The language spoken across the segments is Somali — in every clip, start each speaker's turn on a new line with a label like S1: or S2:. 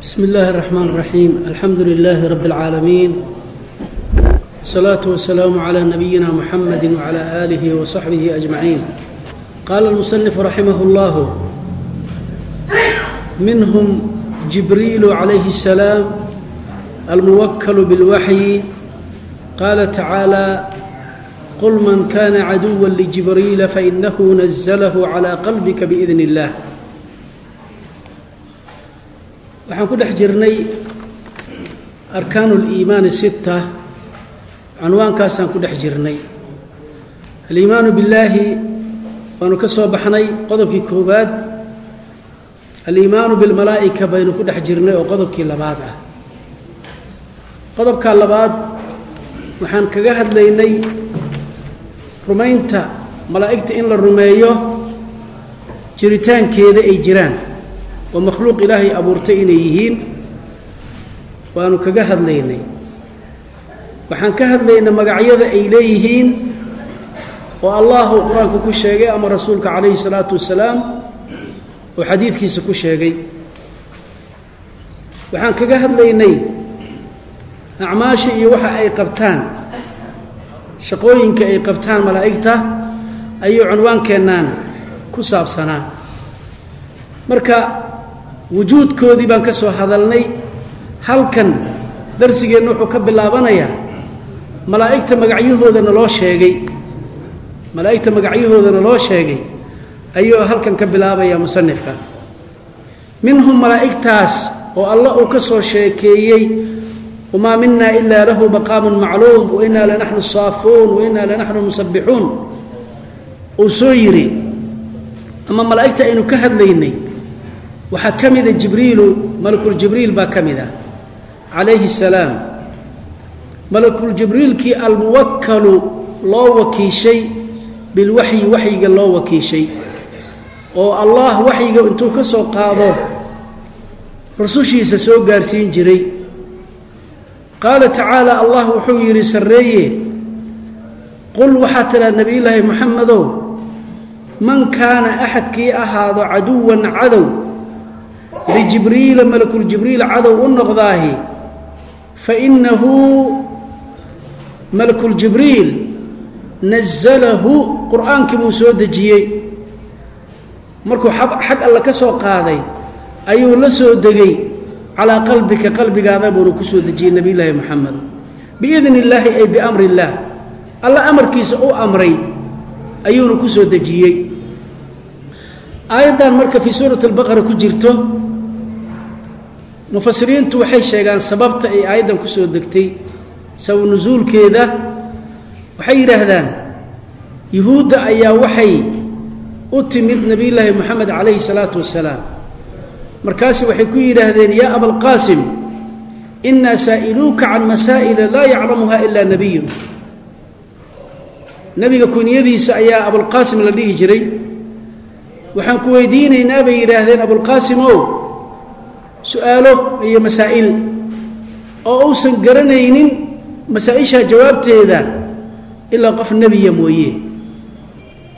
S1: bsm اllahi الرحmn الرaحيم alxamdu لlh رb العaalمين والصlaaة والسlاam عlى نabiyina mحamd وعlى آlih وصaxbih أجمaعين qala الmuصنف raximh اllah minhm jibriil عalayh السlاam almuwakl bاlwaxyi qala tacaalى qل man kana caduwa لjibriila faإnahu نزlh عlى qalbka bإidn الlah waxaan ku dhex jirnay arkaanu اliimaani sita cunwaankaasaan ku dhex jirnay. Aliimaanu billaahi waanu ka soo baxnay qodobkii koowaad. Aliimaanu bilmalaa'ika baynu ku dhex jirnay oo qodobkii labaad ah. Qodobkaa labaad waxaan kaga hadlaynay rumaynta malaa'igta in la rumeeyo jiritaankeeda ay jiraan oo makhluuq ilaahay abuurtay inay yihiin waanu kaga hadlaynay. Waxaan ka hadlaynay magacyada ay leeyihiin oo allahu qur'aanka ku sheegay ama rasuulka calayhi salaatu wasalaam oo xadiidkiisa ku sheegay. Waxaan kaga hadlaynay acmaasha iyo waxa ay qabtaan shaqooyinka ay qabtaan malaa'igta ayuu cunwaankeennan ku saabsanaa. Marka wujuudkoodii baan ka soo hadalnay. Halkan darsigeenna wuxuu ka bilaabanayaa malaa'igta magacyahoodana loo sheegay. Malaa'igta magacyahoodana loo sheegay ayuu halkan ka bilaabayaa musanifka minhum malaa'igtaas oo alla uu ka soo sheekeeyey wamaa mina ilaa lahu maqaamun macluum wa inaa lanaxnu saafuun wa inaa lanaxnu musabbixuun uu soo yidhi ama malaa'igta aynu ka hadlaynay waxaa ka mida jibriilu malakuljibriil baa ka mid ah calayhi الsalaam malakuljibriilkii almuwakalu loo wakiishay bilwaxyi waxyiga loo wakiishay. Oo allah waxyiga intuu ka soo qaado rusushiisa soo gaarsiin jiray. Qaala tacaala allah wuxuu yidhi sarreeye qul waxaa tidhaa nebiyullaahi moxamedow man kaana axadkii ahaado caduwan cadow lijibriila malakuljibriil cadow u noqdaahi fainahu malakuljibriil nazalahu qur'aankii buu soo dejiyey. Markuu xag alle ka soo qaaday ayuu la soo degay. Calaa qalbika qalbigaada buuna ku soo dejiyey nebiy llaahi moxamed biidn illaahi ay biamri illaah alla amarkiisa u amray ayuuna ku soo dejiyey. Aayaddan marka fii suurati albaqara mufasiriintu waxay sheegaan sababta ay aayaddan ku soo degtay. Sabab nusuulkeeda waxay yidhaahdaan yuhuudda ayaa waxay u timid nebiyullaahi moxamed calayhi salaatu wasalaam. Markaasi waxay ku yidhaahdeen yaa abalqaasim innaa saa'iluuka can masaa'ila laa yaclamuha ilaa nebiyun nebiga kunyadiisa ayaa abulqaasim la dhihi jiray. Waxaan ku weydiinaynaa bay yidhaahdeen abulqaasim ow su'aalo iyo masaa'il. Oo uusan garanaynin masaa-ishaa jawaabteeda ilaa qof nebiya mooye.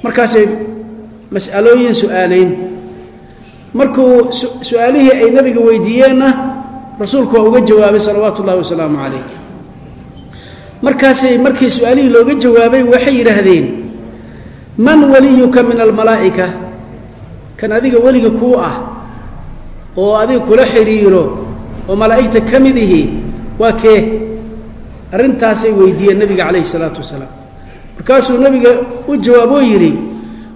S1: Markaasay mas'alooyin su'aalayn. Markuu su'aalihii ay nebiga weydiiyeenna rasuulku waa uga jawaabay salawaatu ullahi wasalaamu calayh. Markaasay markii su'aalihii looga jawaabay waxay yidhaahdeen man waliyuka min almalaa'ika? Kan adiga weliga kuu ah oo adiga kula xidhiiro oo malaa'igta ka mid ihi waa kee? Arrintaasay weydiiyeen nebiga calayhi salaatu wasalaam. Markaasuu nebiga u jawaaboo yidhi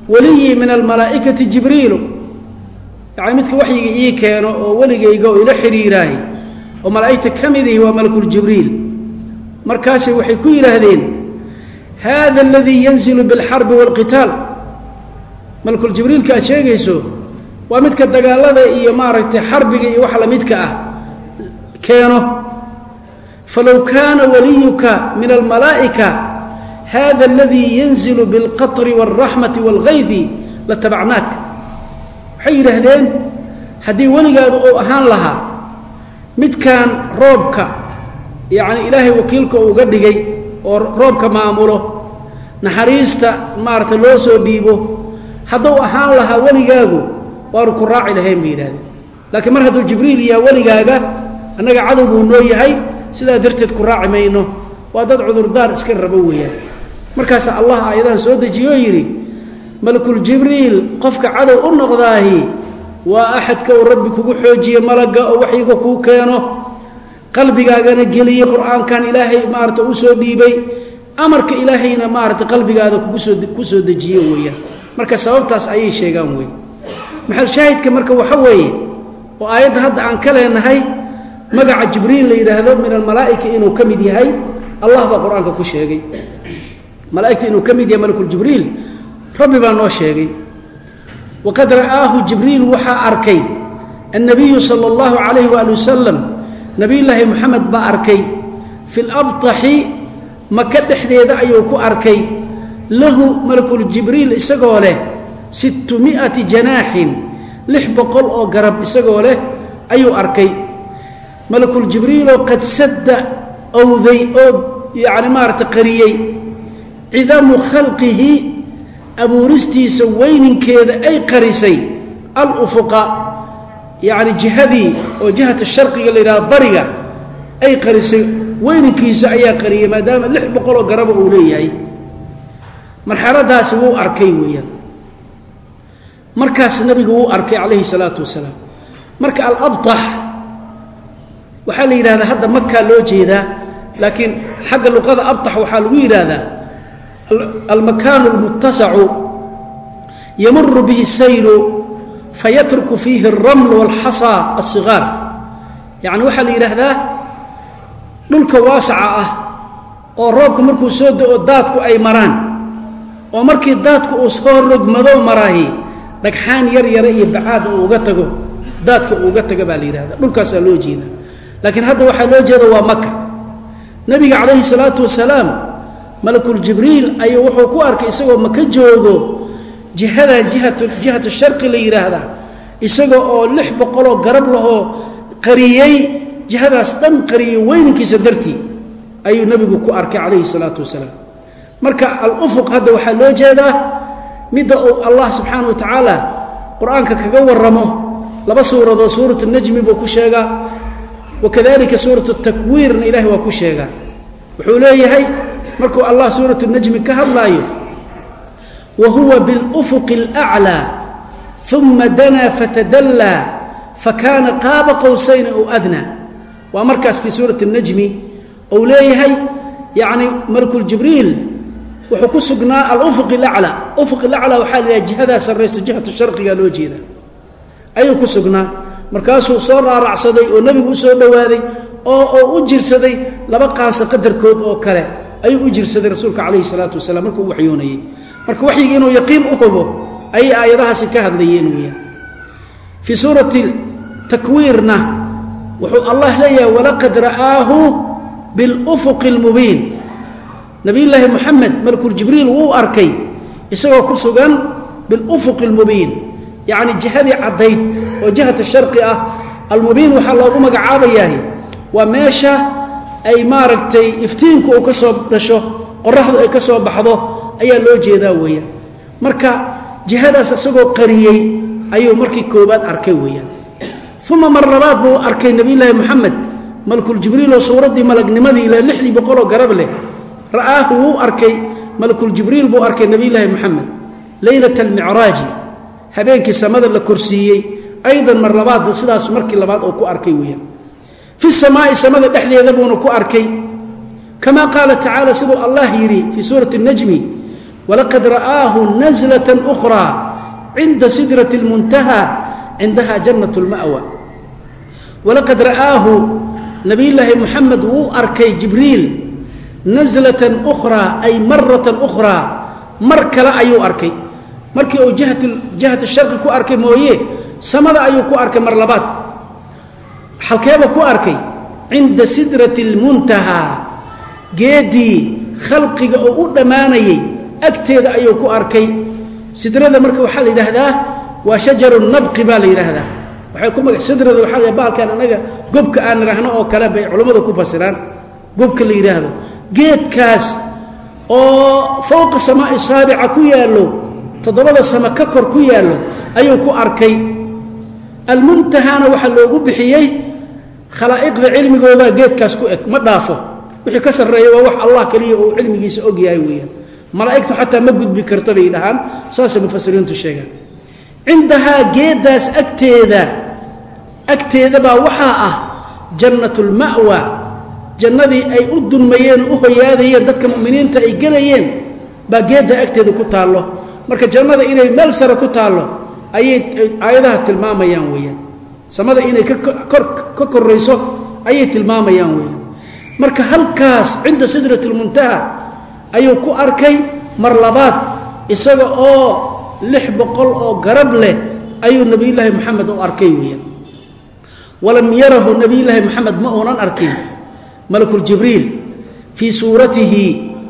S1: weliyii min almalaa'ikati jibriilu. Yacni midka waxyiga ii keeno oo weligayga oo ila xidhiiraahi oo malaa'igta ka mid ihi waa malakuljibriil markaasay waxay ku yidhaahdeen hada aladii yanzilu biاlxarbi wاlqitaal malakuljibriilka aad sheegayso waa midka dagaalada iyo maaragtay xarbiga iyo waxa lamidka ah keeno falow kaana waliyuka min almalaa'ika hada aladii yanzilu biاlqaطri wاlraxmati wاlgaydi latabacnaak waxay yidhaahdeen haddii weligaadu uu ahaan lahaa midkan roobka yacni ilaahay wakiilka uga dhigay oo roobka maamulo naxariista maaragtay loo soo dhiibo hadduu ahaan lahaa weligaagu waanu ku raaci lahayn bay yidhahdeen laakiin mar hadduu jibriil yaha weligaaga annaga cadow buu noo yahay sidaa darteed ku raaci mayno. Waa dad cudurdaar iska rabo weeyaan. Markaasa allah aayadahan soo dejiyoo yidhi malakuljibriil qofka cadow u noqdaahi waa axadka uu rabbi kugu xoojiye malaga oo waxyiga kuu keeno. Qalbigaagana geliyey qur'aankan ilaahay maarata u soo dhiibay. Amarka ilaahayna maarata qalbigaada kugusoo ku soo dejiye weeyaan. Marka sababtaas ayay sheegaan wey maxal shaahidka marka waxa weeye oo aayadda hadda aan ka leenahay magaca jibriil la yidhaahdo min almalaa'ika inuu ka mid yahay allah baa qur'aanka ku sheegay. Malaaigta inuu ka mid yahay malakuljibriil rabbi baa noo sheegay. Waqad ra'aahu jibriil waxaa arkay annabiyu sala allahu calayh waali wasalam nabiyullaahi moxamed baa arkay fi labtaxi maka dhexdeeda ayuu ku arkay. Lahu malakuljibriil isagoo leh sittu mi'ati janaaxin lix boqol oo garab isagoo leh ayuu arkay. Malakuljibriiloo qad sadda owday oo yacni maarata qariyey cidamu khalqihi abuuristiisa weyninkeeda ay qarisay alufuqa yacni jihadii oo jihata sharqiga la yidhahdo bariga ay qarisay weyninkiisa ayaa qariyay maadaama lix boqoloo garaba uu leeyahay. Marxaladaasi wuu arkay weeyaan markaas nabigu wuu arkay calayhi salaatu wasalaam marka alabtax waxaa la yidhahdaa hadda makaa loo jeedaa laakiin xagga luqada abtax waxaa lagu yidhaahdaa almakaanu اlmuttasacu yamuru bihi saylu fayatruku fiihi اraml wاlxasaa aلصigaar yacni waxaa la yidhaahdaa dhulka waasaca ah oo roobka markuu soo da-o daadku ay maraan oo markii daadku uu soo rogmadow maraahi dhagxaan yar yara iyo bacaada uu uga tago daadka uu uga taga baa la yidhahda dhulkaasaa loo jeeda laakiin hadda waxaa loo jeeda waa maka nabiga calayhi salaatu wasalaam malakuljibriil ayuu wuxuu ku arkay isagoo maka joogo jihadan jihat jihatu sharqi la yidhaahdaa isaga oo lix boqoloo garab lahoo qariyey jihadaas dhan qariyey weyninkiisa dartii ayuu nabigu ku arkay calayhi salaatu wasalaam. Marka alufuq hadda waxaa loo jeedaa midda uu allah subxaana wa tacaala qur-aanka kaga waramo laba suuradood suurat najmi buu ku sheegaa wakadalika suurat takwiirna ilahay waa ku sheegaa wuxuu leeyahay markuu allah suurat najmi ka hadlaayo wa huwa biاlufuqi اlأclىa uma danaa fatadallaa fakaana qaaba qowsayn ow adnaa waa markaas fii suurati الnajmi ou leeyahay yacni malkuljibriil wuxuu ku sugnaa alufuq اlaclى ufuq اlaclى waxaa la yidhaha jihadaa sarrayso jihatu sharqiga loo jeeda ayuu ku sugnaa markaasuu soo raaracsaday oo nebigu u soo dhowaaday oo oo u jirsaday laba qaansa qadarkood oo kale ayuu u jirsaday rasuulka calayhi salaatu wasalaam markuu u waxyoonayey marka waxyiga inuu yaqiin u hubo ayay aayadahaasi ka hadlayeen weyaan fii suurati takwiirna wuxuu allah leeyahay walaqad ra'aahu biاlufuqi اlmubiin nabiyullaahi moxamed malkuljibriil wuu arkay isagoo ku sugan biاlufuqi اlmubiin yacni jihadii caddayd oo jihata sharqi ah. Almubiin waxaa loogu magacaabayaah waa meesha ay maaragtay iftiinku uu ka soo dhasho qoraxdu ay ka soo baxdo ayaa loo jeedaa weeyaan. Marka jihadaas isagoo qariyey ayuu markii koobaad arkay weeyaan. Uma mar labaad buu arkay nebiyulaahi moxamed malkuljibriiloo suuraddii malagnimadii le lixdii boqoloo garab leh ra'aahu wuu arkay. Malakuljibriil buu arkay nebiyulaahi maxamed leylat almicraaji habeenkii samada la korsiiyey. Aydan mar labaad sidaas markii labaad oo ku arkay weyaan fi samaai samada dhexdeeda buuna ku arkay. Kama qaala tacaala siduu allah yidhi fii suurati najmi walaqad ra'aahu naslata ukhraa cinda sidrati lmuntaha cindaha jannat lma'wa walaqad ra'aahu nabiyulaahi muxamed wuu arkay jibriil naslatan ukhraa ay maratan ukhraa mar kale ayuu arkay. Markii uu jahat sharqi ku arkay mooye samada ayuu ku arkay mar labaad. Xalkeeba ku arkay cinda sidrati اlmuntahaa geedii khalqiga oo u dhammaanayay agteeda ayuu ku arkay. Sidrada marka waxaa la yidhaahdaa waa shajaru nabqi baa la yidhaahdaa. Waay ku maga sidrada waxaa la baalkan anaga gobka aan nirahno oo kale bay culammadu ku fasiraan. Gobka la yidhaahdo geedkaas oo fowqa samaa'i saabica ku yaallo toddobada sama ka kor ku yaallo ayuu ku arkay. Almuntahana waxaa loogu bixiyey khalaa'iqda cilmigooda geedkaas ku eg ma dhaafo. Wixii ka sarreeya waa wax allah keliya uu cilmigiisa og yahay weeyaan. Malaa'igtu xataa ma gudbi karta bay dhahaan saasay mufasiriintu sheegaan. Cindahaa geeddaas agteeda agteedabaa waxaa ah jannat lma'wa jannadii ay u dunmayeen u hoyaadayeen dadka muminiinta ay gelayeen baa geedda agteeda ku taallo. Marka jannada inay meel sare ku taallo ayay aayadahaas tilmaamayaan weeyaan. Samada inay ka korayso ayay tilmaamayaan weeyaan. Marka halkaas cinda sidrat lmuntaha ayuu ku arkay mar labaad isaga oo lix boqol oo garab leh ayuu nebiyulaahi moxamed u arkay weeyaan. Walam yarahu nebiyulaahi moxamed ma uunan arkin malakuljibriil fii suuratihi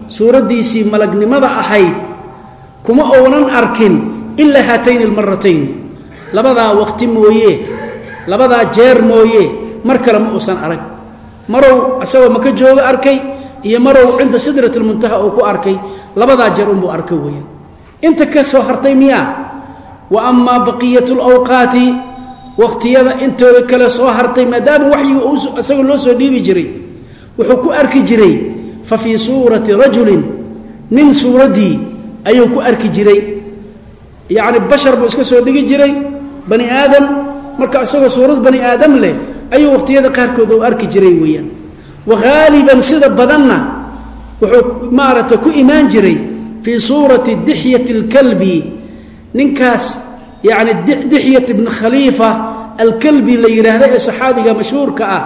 S1: suuraddiisii malagnimada ahayd kuma uunan arkin ilaa haatayni almaratayni labadaa waqti mooye labadaa jeer mooye mar kale ma uusan arag. Marow isagoo maka jooga arkay iyo marow cinda sidrat lmuntaha uu ku arkay labadaa jeer unbuu arkay weeyaan inta ka soo hartay miyaa wa amaa baqiyat lawqaati waqtiyada intooda kale soo hartay maadaama waxyiga isagoo loo soo dhiibi jiray wuxuu ku arki jiray fa fii suurati rajulin nin suuraddii ayuu ku arki jiray. Yacni bashar buu iska soo dhigi jiray bani aadam marka isagoo suurad bani aadam leh ayuu waqtiyada qaarkood u arki jiray weeyaan. Wa haaliban sida badanna wuxuu maaragtay ku imaan jiray fii suurati dixyati اlkalbi ninkaas yacni dixyat ibni khaliifa alkalbi la yidhaahda ee saxaabiga mashhuurka ah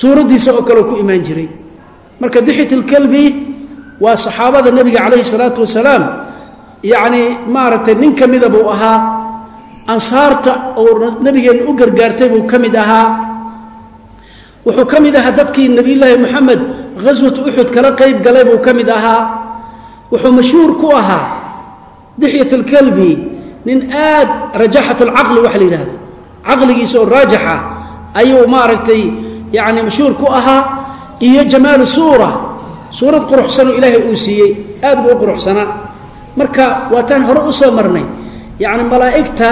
S1: suuradiisa oo kale ku imaan jiray. Marka dixit ilkalbi waa saxaabada nebiga calayhi salaatu wasalaam yacnii maaragtay nin ka mida buu ahaa ansaarta oo nabigeenna u gargaartay buu ka mid ahaa. Wuxuu ka mid ahaa dadkii nebiyulaahi moxamed ghaswat uxud kala qayb galay buu ka mid ahaa. Wuxuu mashhuur ku ahaa dixyat alkalbi nin aad rajaxat alcaqli waxa la yidhahda caqligiisa oo raajaxa ayuu maaragtay yacni mashhuur ku ahaa iyo jamaalu suura. Suurad quruxsanoo ilaahay uu siiyey aad buu u quruxsanaa marka waataan hore u soo marnay. Yacni malaa'igta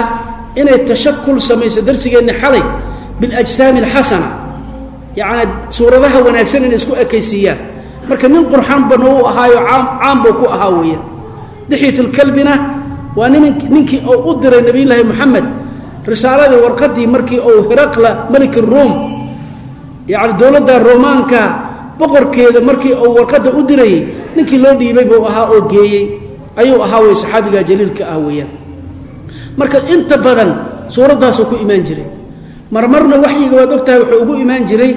S1: inay tashakul samayso darsigeenna xalay biاljsaami اlxasana yacni suuradaha wanaagsan inay isku ekaysiiyaan. Marka nin qurxanbana uu ahaayo caam buu ku ahaa weeyaan dixyatulkalbina waa ninkii uu u diray nebiyulaahi moxamed risaaladii warqadii markii uu hiraqla melik ruum yacni dowladda romaanka boqorkeeda markii uu warqadda u dirayey ninkii loo dhiibay buu ahaa oo geeyey. Ayuu ahaa wey saxaabiga jaliilka ah weeyaan. Marka inta badan suuraddaasuu ku imaan jiray. Marmarna waxyiga waad ogtahay wuxuu ugu imaan jiray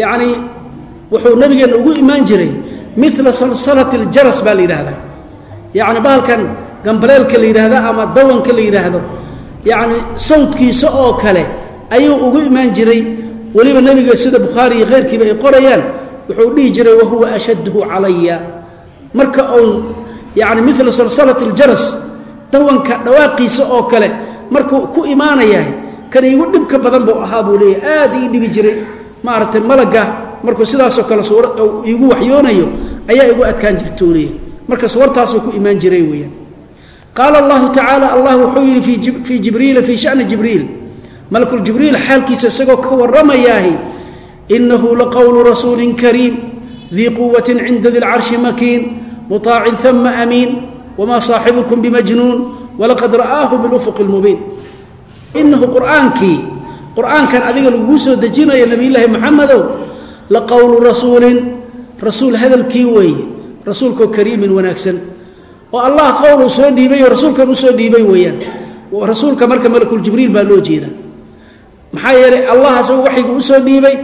S1: yacni wuxuu nabigeenna ugu imaan jiray mila salsalati aljaras baa la yidhaahdaa. Yacni bahalkan gambaleelka la yidhaahda ama dawanka la yidhaahdo yacni sawdkiisa oo kale ayuu ugu imaan jiray weliba nebiga sida bukhaari iyo kheyrkiiba ay qorayaan wuxuu dhihi jiray wahuwa ashadduhu calaya. Marka uu yacni mila salsalati aljaras dawanka dhawaaqiisa oo kale markuu ku imaanayahay kan iigu dhibka badan buu ahaa buu leeyahy aad ii dhibi jiray. Maaragtay malagga markuu sidaasoo kale suura iigu waxyoonayo ayaa igu adkaan jirta u leeyahy marka suwartaasuu ku imaan jiray weeyaan. Qaala allahu tacaala allah wuxuu yidhi fii jibriila fii shani jibriil malakuljibriil xaalkiisa isagoo ka warramayaahi inahu laqowlu rasuulin kariim dii quwatin cinda di lcarshi makiin muطaacin ama amiin wma saaxibukum bimajnuun walaqad ra'aahu bilufuq اlmubiin inahu qur'aankii qur'aankan adiga laguu soo dejinayo nebiyulaahi moxamedow laqowlu rasuulin rasuul hadalkii weeye rasuulkoo kariimin wanaagsan oo allah qowluu soo dhiibay oo rasuulkan u soo dhiibay weeyaan rasuulka marka malakuljibriil baa loo jeeda maxaa yeelay allah isagu waxyigu u soo dhiibay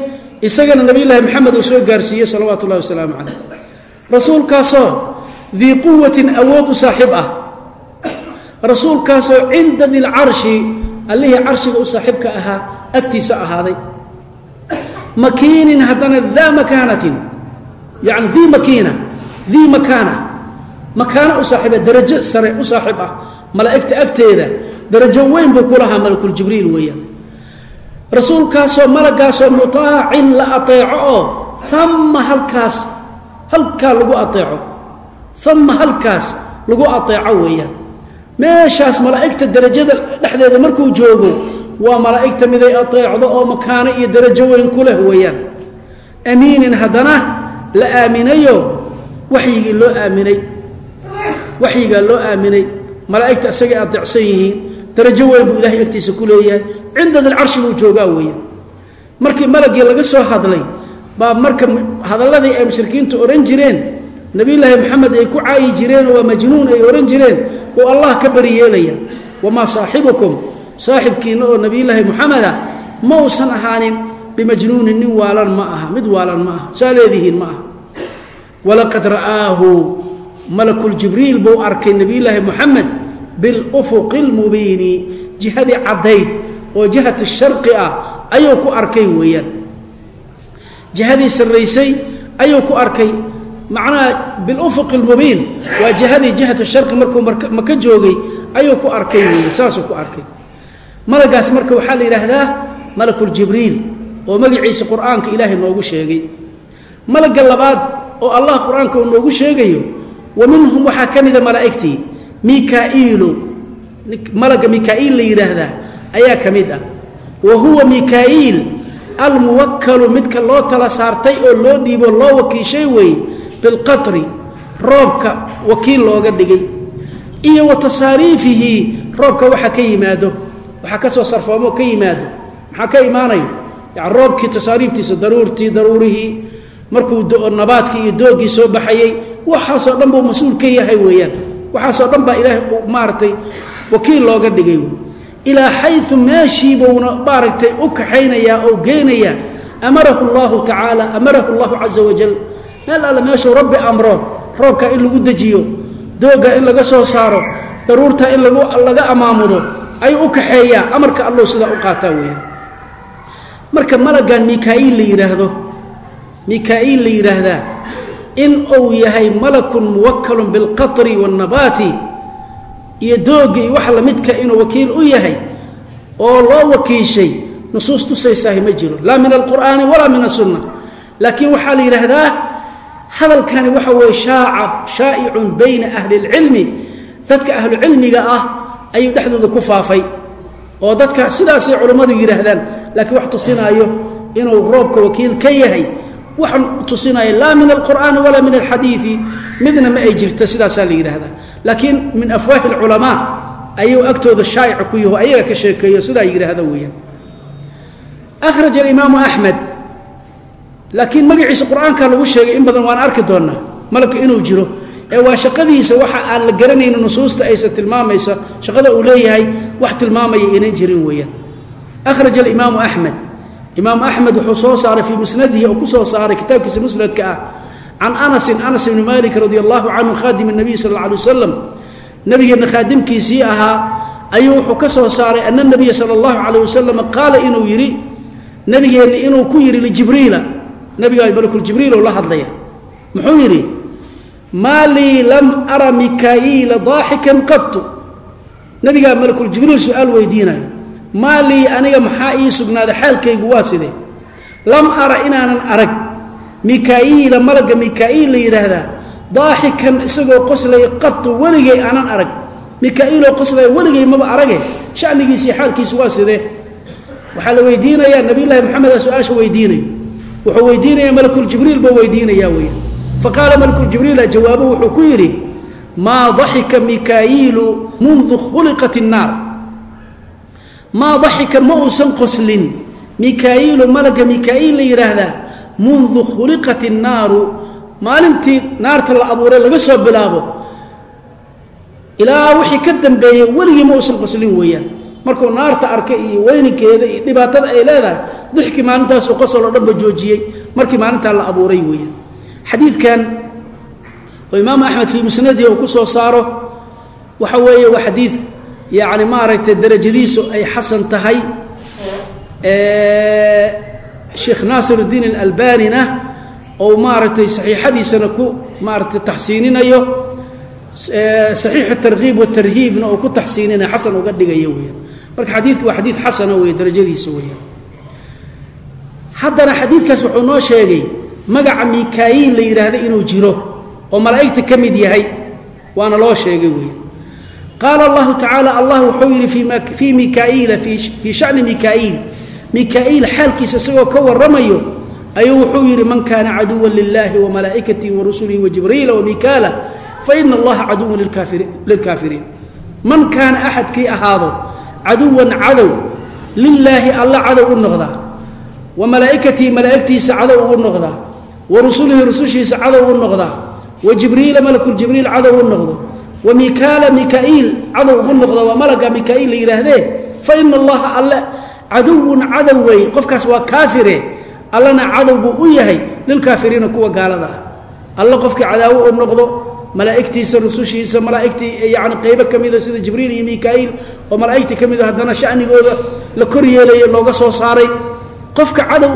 S1: isagana nebiyulaahi moxamed uu soo gaarsiiyey salawaatu ullahi wasalaamu calayh. Rasuulkaasoo dii quwatin awood u saaxiib ah. Rasuulkaasoo cinda dilcarshi allihii carshiga u saaxiibka ahaa agtiisa ahaaday. Makiinin haddana daa makaanatin yani dii makiina dii makaana. Makaano u saaxiiba darajo sare u saaxiib ah. Malaa'igta agteeda darajo weyn buu ku lahaa malakuljibriil weeyaan rasuulkaasoo malagaasoo mutaacin la ateeco oo ama halkaas halkaa lagu ateeco. Ama halkaas lagu ateeco weeyaan. Meeshaas malaa'igta darajada dhexdeeda markuu joogo waa malaa'igta miday ateecdo oo makaano iyo darajo weyn ku leh weeyaan. Amiinin haddana la aaminayo waxyigii loo aaminay. Waxyigaa loo aaminay. Malaa'igta isagay adeecsan yihiin darajo weyn buu ilahay agtiisa ku leeyahay. Cinda dilcarshi buu joogaa weeyaan. Markii malagii laga soo hadlay baa marka hadalladii ay mushrikiintu odhan jireen nabiyulaahi maxamed ay ku caayi jireen waa majnuun ay odhan jireen oo allah ka bari yeelaya wamaa saaxibukum? Saaxibkiinna oo nabiyulaahi muxameda ma uusan ahaanin bimajnuunin nin waalan ma aha mid waalan ma aha saa leedihiin ma aha. Walaqad ra'aahu malakuljibriil buu arkay nabiyulaahi muxamed bilufuqi lmubiini jihadii caddayd oo jihat sharqi ah ayuu ku arkay weeyaan jihadii sarraysay ayuu ku arkay macnaha bilufuqi lmubiin waa jihadii jihatu sharqi markuu maka joogay ayuu ku arkay weeye saasuu ku arkay malagaas marka waxaa la yidhaahdaa malakuljibriil oo magaciisa qur'aanka ilaahay noogu sheegay malagga labaad oo allah qur'aanka uu sheegayo wa minhum waxaa mikaiilu malagga mikaa'iil la yidhaahdaa ayaa ka mid ah. Wa huwa mikaa'iil almuwakalu midka loo tala saartay oo loo dhiibo loo wakiishay weeye bilqatri roobka wakiil looga dhigay. Iyo wa tasaariifihi roobka waxa ka yimaado. Waxaa ka soo sarfoomo ka yimaado. Maxaa ka imaanaya yani roobkii tasaariiftiisa daruurtii daruurihii markuu nabaadkii iyo doogii soo baxayey waxaasoo dhan buu mas'uul ka yahay weeyaan waxaasoo dhan baa ilaahay maaragtay wakiil looga dhigay. Ilaa xayu meeshiibuuna maaragtay u kaxaynayaa oo geynayaa amarahu llahu tacaala amarahu llahu caza wajal meel alle meeshuu rabbi amro roobka in lagu dejiyo doogga in laga soo saaro daruurta in laga amaamudo ayuu u kaxeeyaa. Amarka allow sidaa u qaataa weeyaan. Marka malagan mikaa'iil la yidhaahdo mikaa'iil la yidhaahdaa in uu yahay malakun muwakalun bilqatri waannabaati iyo doogga iyo wax lamidka inuu wakiil u yahay oo loo wakiishay nusuus tusaysaahi ma jiro. Laa min alqur'aani walaa min asunna laakiin waxaa la yidhaahdaa hadalkani waxa weeye shaaca shaa'icun bayna ahli اlcilmi dadka ahlucilmiga ah ayuu dhexdooda ku faafay oo dadka sidaasay culammadu yidhaahdaan. Laakiin wax tusinaayo inuu roobka wakiil ka yahay waxaan tusinaya laa min alqur'aani walaa min alxadiidi midna ma ay jirto sidaasaa la yidhaahdaa. Laakiin min afwaahi alculamaa ayuu agtooda shaa'ica ku yaho ayaga ka sheekeeyo sidaa yidhaahda weeyaan. Ahraj alimaamu axmed laakiin magaciisa qur'aanka lagu sheegay in badan waan arki doonaa malagka inuu jiro ee waa shaqadiisa waxa aan la garanayno nusuusta aysa tilmaamaysa shaqada uu leeyahay wax tilmaamaya inan jirin weeyaan. Akhraj alimaamu axmed imaamu axmed wuxuu soo saaray fii musnadihi oo ku soo saaray kitaabkiisa musnadka ah can anasin anas ibni malik radi allahu canhu khaadim nabiy sal alla alay wasalam nabigeenna khaadimkiisii ahaa ayuu wuxuu ka soo saaray ana nabiya sala allahu calayh wasalam qaala inuu yidhi nabigeenna inuu ku yidhi lijibriila nabiga malakuljibriil oo la hadlaya muxuu yidhi maa lii lam ara mikaa'iila daaxikan qatu nabigaa malakuljibriil su'aal weydiinayo maa lii aniga maxaa ii sugnaaday? Xaalkaygu waa sidee? Lam ara inaanan arag. Mikaa'iila malagga mikaa'iil la yidhaahdaa daaxikan isagoo qoslaya qatu weligay aanan arag. Mikaa'iiloo qoslaya weligay maba arage. Shanigiisiiyo xaalkiisu waa sidee? Waxaa la weydiinayaa nabiylahi maxameda su'aasha weydiinaya wuxuu weydiinaya malakuljibriil buu weydiinaya weya faqaala malakuljibriila jawaabo wuxuu ku yidhi maa daxika mikaa'iilu mundu khuliqat الnaar maa daxika ma uusan qoslin. Mikaa'iilu malagga mikaa'iil la yidhaahdaa mundu khuliqat الnaaru maalintii naarta la abuuray laga soo bilaabo ilaa wixii ka dambeeyey weligii ma uusan qoslin weeyaan. Markuu naarta arkay iyo weyninkeeda iyo dhibaatada ay leedahay dixkii maalintaasuu qosol oo dhanba joojiyey. Markii maalintaa la abuuray weeyaan. Xadiidkan oo imaamu axmed fii musnadihi uu ku soo saaro waxa weeye waa xadiid yacni maaragtay darajadiisu ay xasan tahay sheekh naasir اdiin اlalbanina ou maaragtay saxiixadiisana ku maaratay taxsiininayo saxiixu tarkiib watarhiibna oo ku taxsiininayo xasan uga dhigaya weyaan marka xadiidku waa xadiid xasana wey darajadiisa weyaan haddana xadiidkaas wuxuu noo sheegay magaca mikaa'iil la yidhaahda inuu jiro oo malaa'igta ka mid yahay waana loo sheegay weeyaan qaala allahu tacaala allah wuxuu yidhi fii mikaiila fii shani mikaiil mikaiil xaalkiisa isagoo ka waramayo ayuu wuxuu yidhi man kaana caduwa lilahi wamalaa'ikatihi warusulihi wajibriila wamikaala faina allaha caduwan lilkaafiriin man kaana axadkii ahaado caduwan cadow lilaahi alla cadow u noqdaa wa malaa'ikatihi malaa'igtiisa cadow ugu noqdaa wa rusulihi rusushiisa cadow u noqdaa wa jibriila malakuljibriil cadow u noqdo wa mikaala mikaiil cadow ugu noqda waa malaga mikaiil la yidhaahdee fa ina allaha alle caduwun cadow wey qofkaas waa kaafire allana cadow buu u yahay lilkaafiriina kuwa gaalada ah. Alle qofkii cadaawo u noqdo malaa'igtiisa rusushiisa malaaigtii yani qaybo ka mida sida jibriil iyo mikaiil oo malaa'igtii ka mido haddana shanigooda la kor yeelaya looga soo saaray. Qofka cadow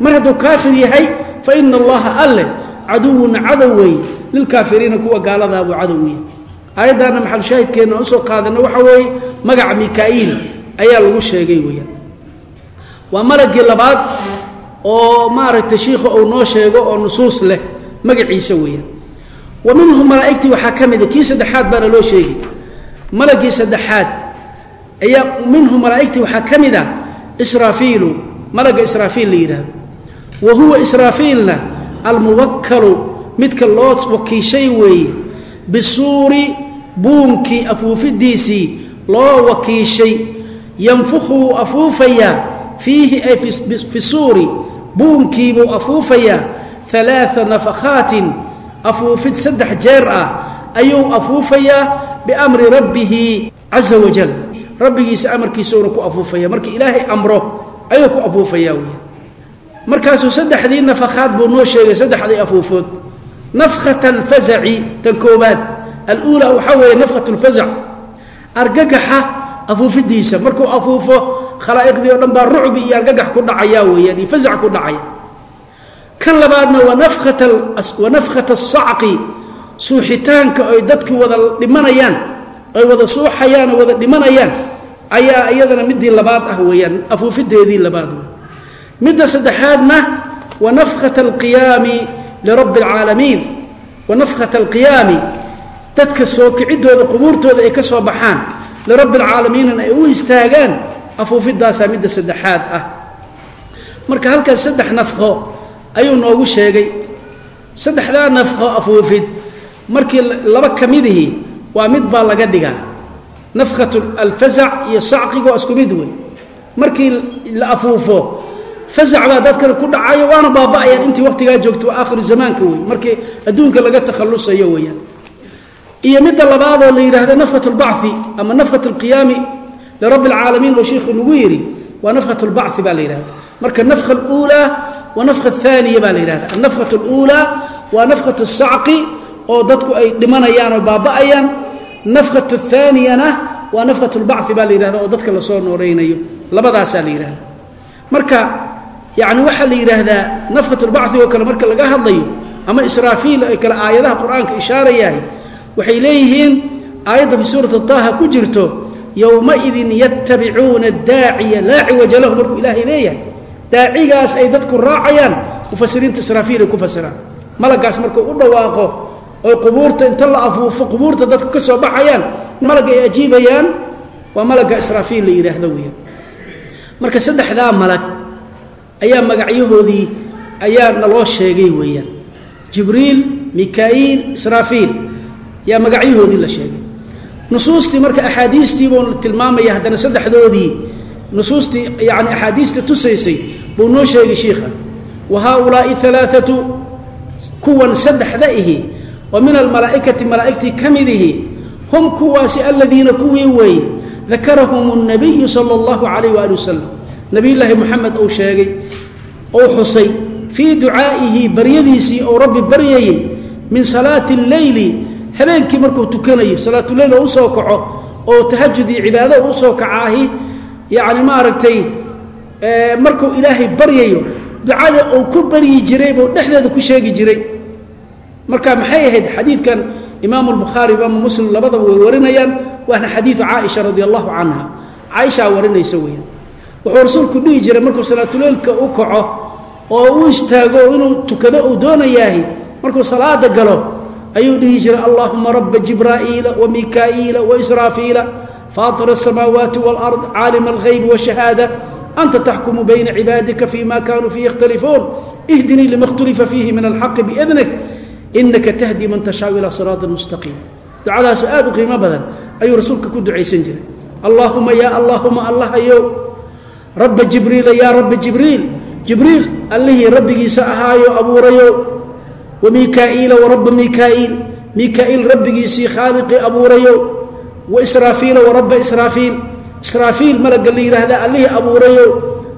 S1: mar hadduu kaafir yahay fa allaha alle caduwun cadow wey lilkaafiriina kuwa gaaladaa buu cadow yahay. Aayaddaana maxalushaahidkeenna aan u soo qaadana waxa weeye magaca mikaiil ayaa lagu sheegay weyaan waa malagii labaad oo maaragtay shiikhu uu noo sheego oo nusuus leh magaciisa weeyaan. Wa minhum malaa'igtii waxaa ka mida kii saddexaad baana loo sheegay. Malagii saddexaad ayaa minhum malaa'igtii waxaa ka mid a israafiilu malagga israafiil la yidhaahdo. Wa huwa israafiilna almuwakkalu midka loo wakiishay weeye bisuuri buunkii afuufidiisii loo wakiishay yanfukhu afuufayaa fiihi ay fi suuri buunkiibuu afuufayaa alaaa nafakhaatin afuufid saddex jeer ah ayuu afuufayaa biamri rabbihi caza wajal rabbigiisa amarkiisuuna ku afuufaya markii ilaahay amro ayuu ku afuufaya wey markaasuu saddexdii nafakhaad buu noo sheegay saddexdii afuufood. Nafkhat alfazaci tan koobaad aluulaa waxaa weeye nafkhat lfazac argagaxa afuufidiisa. Markuu afuufo khalaa'iqdii o dhan baa rucbi iyo argagax ku dhacaya weeyaan iyo fasac ku dhacaya. Kan labaadna wa nafkhat asacqi suuxitaanka oy dadku wada dhimanayaan oy wada suuxayaan oo wada dhimanayaan ayaa iyadana midii labaad ah weeyaan afuufideedii labaad midda saddexaadna wa nafkhat alqiyaami lirabbi alcaalamiin wa nafkhat alqiyaami dadka soo kicidooda qubuurtooda ay ka soo baxaan lirabbi alcaalamiinna ay u istaagaan afuufidaasaa midda saddexaad ah. Marka halkaas saddex nafqo ayuu noogu sheegay. Saddexdaa nafqo afuufid markii laba ka midihii waa mid baa laga dhigaa. Nafkhat alfasac iyo sacqigo isku mid wey. Markii la afuufo fasac baa dadkan ku dhacayo waana baaba'ayaan intii waqtigaa joogto waa aakhiru zamaanka wey markii adduunka laga takhallusayo weeyaan. Iyo midda labaadoo la yidhaahdo nafkhat lbacthi ama nafkhat alqiyaami lirabbi alcaalamiin oo shiikhu lagu yidhi waa nafkhat lbachi baa la yidhahda marka nafkha aluulaa wa nafkha ahaaniya baa la yidhahda annafkhat aluulaa waa nafkhat asacqi oo dadku ay dhimanayaan oo baaba'ayaan. Nafkhat ahaaniyana waa nafkhat lbachi baa la yidhahda oo dadka la soo nooraynayo. Labadaasaa la yidhahda marka yani waxaa la yidhaahdaa lbachi oo kale marka laga hadlayo ama israafiil ay kale aayadaha qur'aanka ishaarayahay waxay leeyihiin aayadda fi suurat taha ku jirto yowmaidin yatabicuuna daaciya laa ciwaja lahu markuu ilaahay leeyahay daacigaas ay dadku raacayaan mufasiriinta israafiil ay ku fasiraan malagaas markuu u dhawaaqo oy qubuurta inta la afuufo qubuurta dadku ka soo baxayaan malagga ay ajiibayaan waa malagga israafiil la yidhaahdo weeyaan. Marka saddexdaa malag ayaa magacyahoodii ayaa naloo sheegay weeyaan. Jibriil mikaa'iil israafiil yaa magacyahoodii la sheegay. Nusuustii marka axaadiistii buu tilmaamaya haddana saddexdoodii nusuustii yani axaadiista tusaysay buu noo sheegay shiikha. Wa haaulaai alaaatu kuwan saddexda ihi oo min almalaa'ikati malaa'igtii ka mid ihi hum kuwaasi aladiina kuwii weeye dakarahum اnabiyu sala اllahu calayh waali wasalam nabiyullaahi moxamed uu sheegay ou xusay fii ducaa'ihi baryadiisii ou rabbi baryayey min salaati اlleyli habeenkii markuu tukanayo salaatuleyl oo u soo kaco oo tahajud iyo cibaado u soo kacaahi yacni maaragtay markuu ilaahay baryayo ducada uu ku baryi jiray buu dhexdeeda ku sheegi jiray. Marka maxay ahayd xadiidkan imaamu lbukhaari imaamu muslim labadaba way warinayaan waana xadiidu caaisha radi allahu canha caaishaa warinaysa weeyaan wuxuu rasuulku dhihi jiray markuu salaatuleylka u kaco oo u istaago inuu tukado uu doonayaahi markuu salaada galo ayuu dhihi jiray allaahuma raba jibraa'iila wa mikaa'iila wa israafiila faatir asamaawaati wاlard caalima alhaybi wshahaada anta taxkumu bayna cibaadika fima kanuu fiihi yakhtalifuun ihdinii lima khtulifa fiihi min alxaqi biidnik inaka tahdi man tashaau ilaa siraati mustaqiim. Ducadaasu aad u qiimo badan ayuu rasuulka ku ducaysan jiray. Allaahuma ya allaahuma allahayow rabba jibriila yaa rabba jibriil jibriil allihii rabbigiisa ahaayo abuurayo. Wa mikaa'iila warabba mikaa'iil mikaa'iil rabbigiisii khaaliqii abuurayo. Wa israafiila warabba israafiil. Israafiil malagga la yidhaahda allihii abuurayo.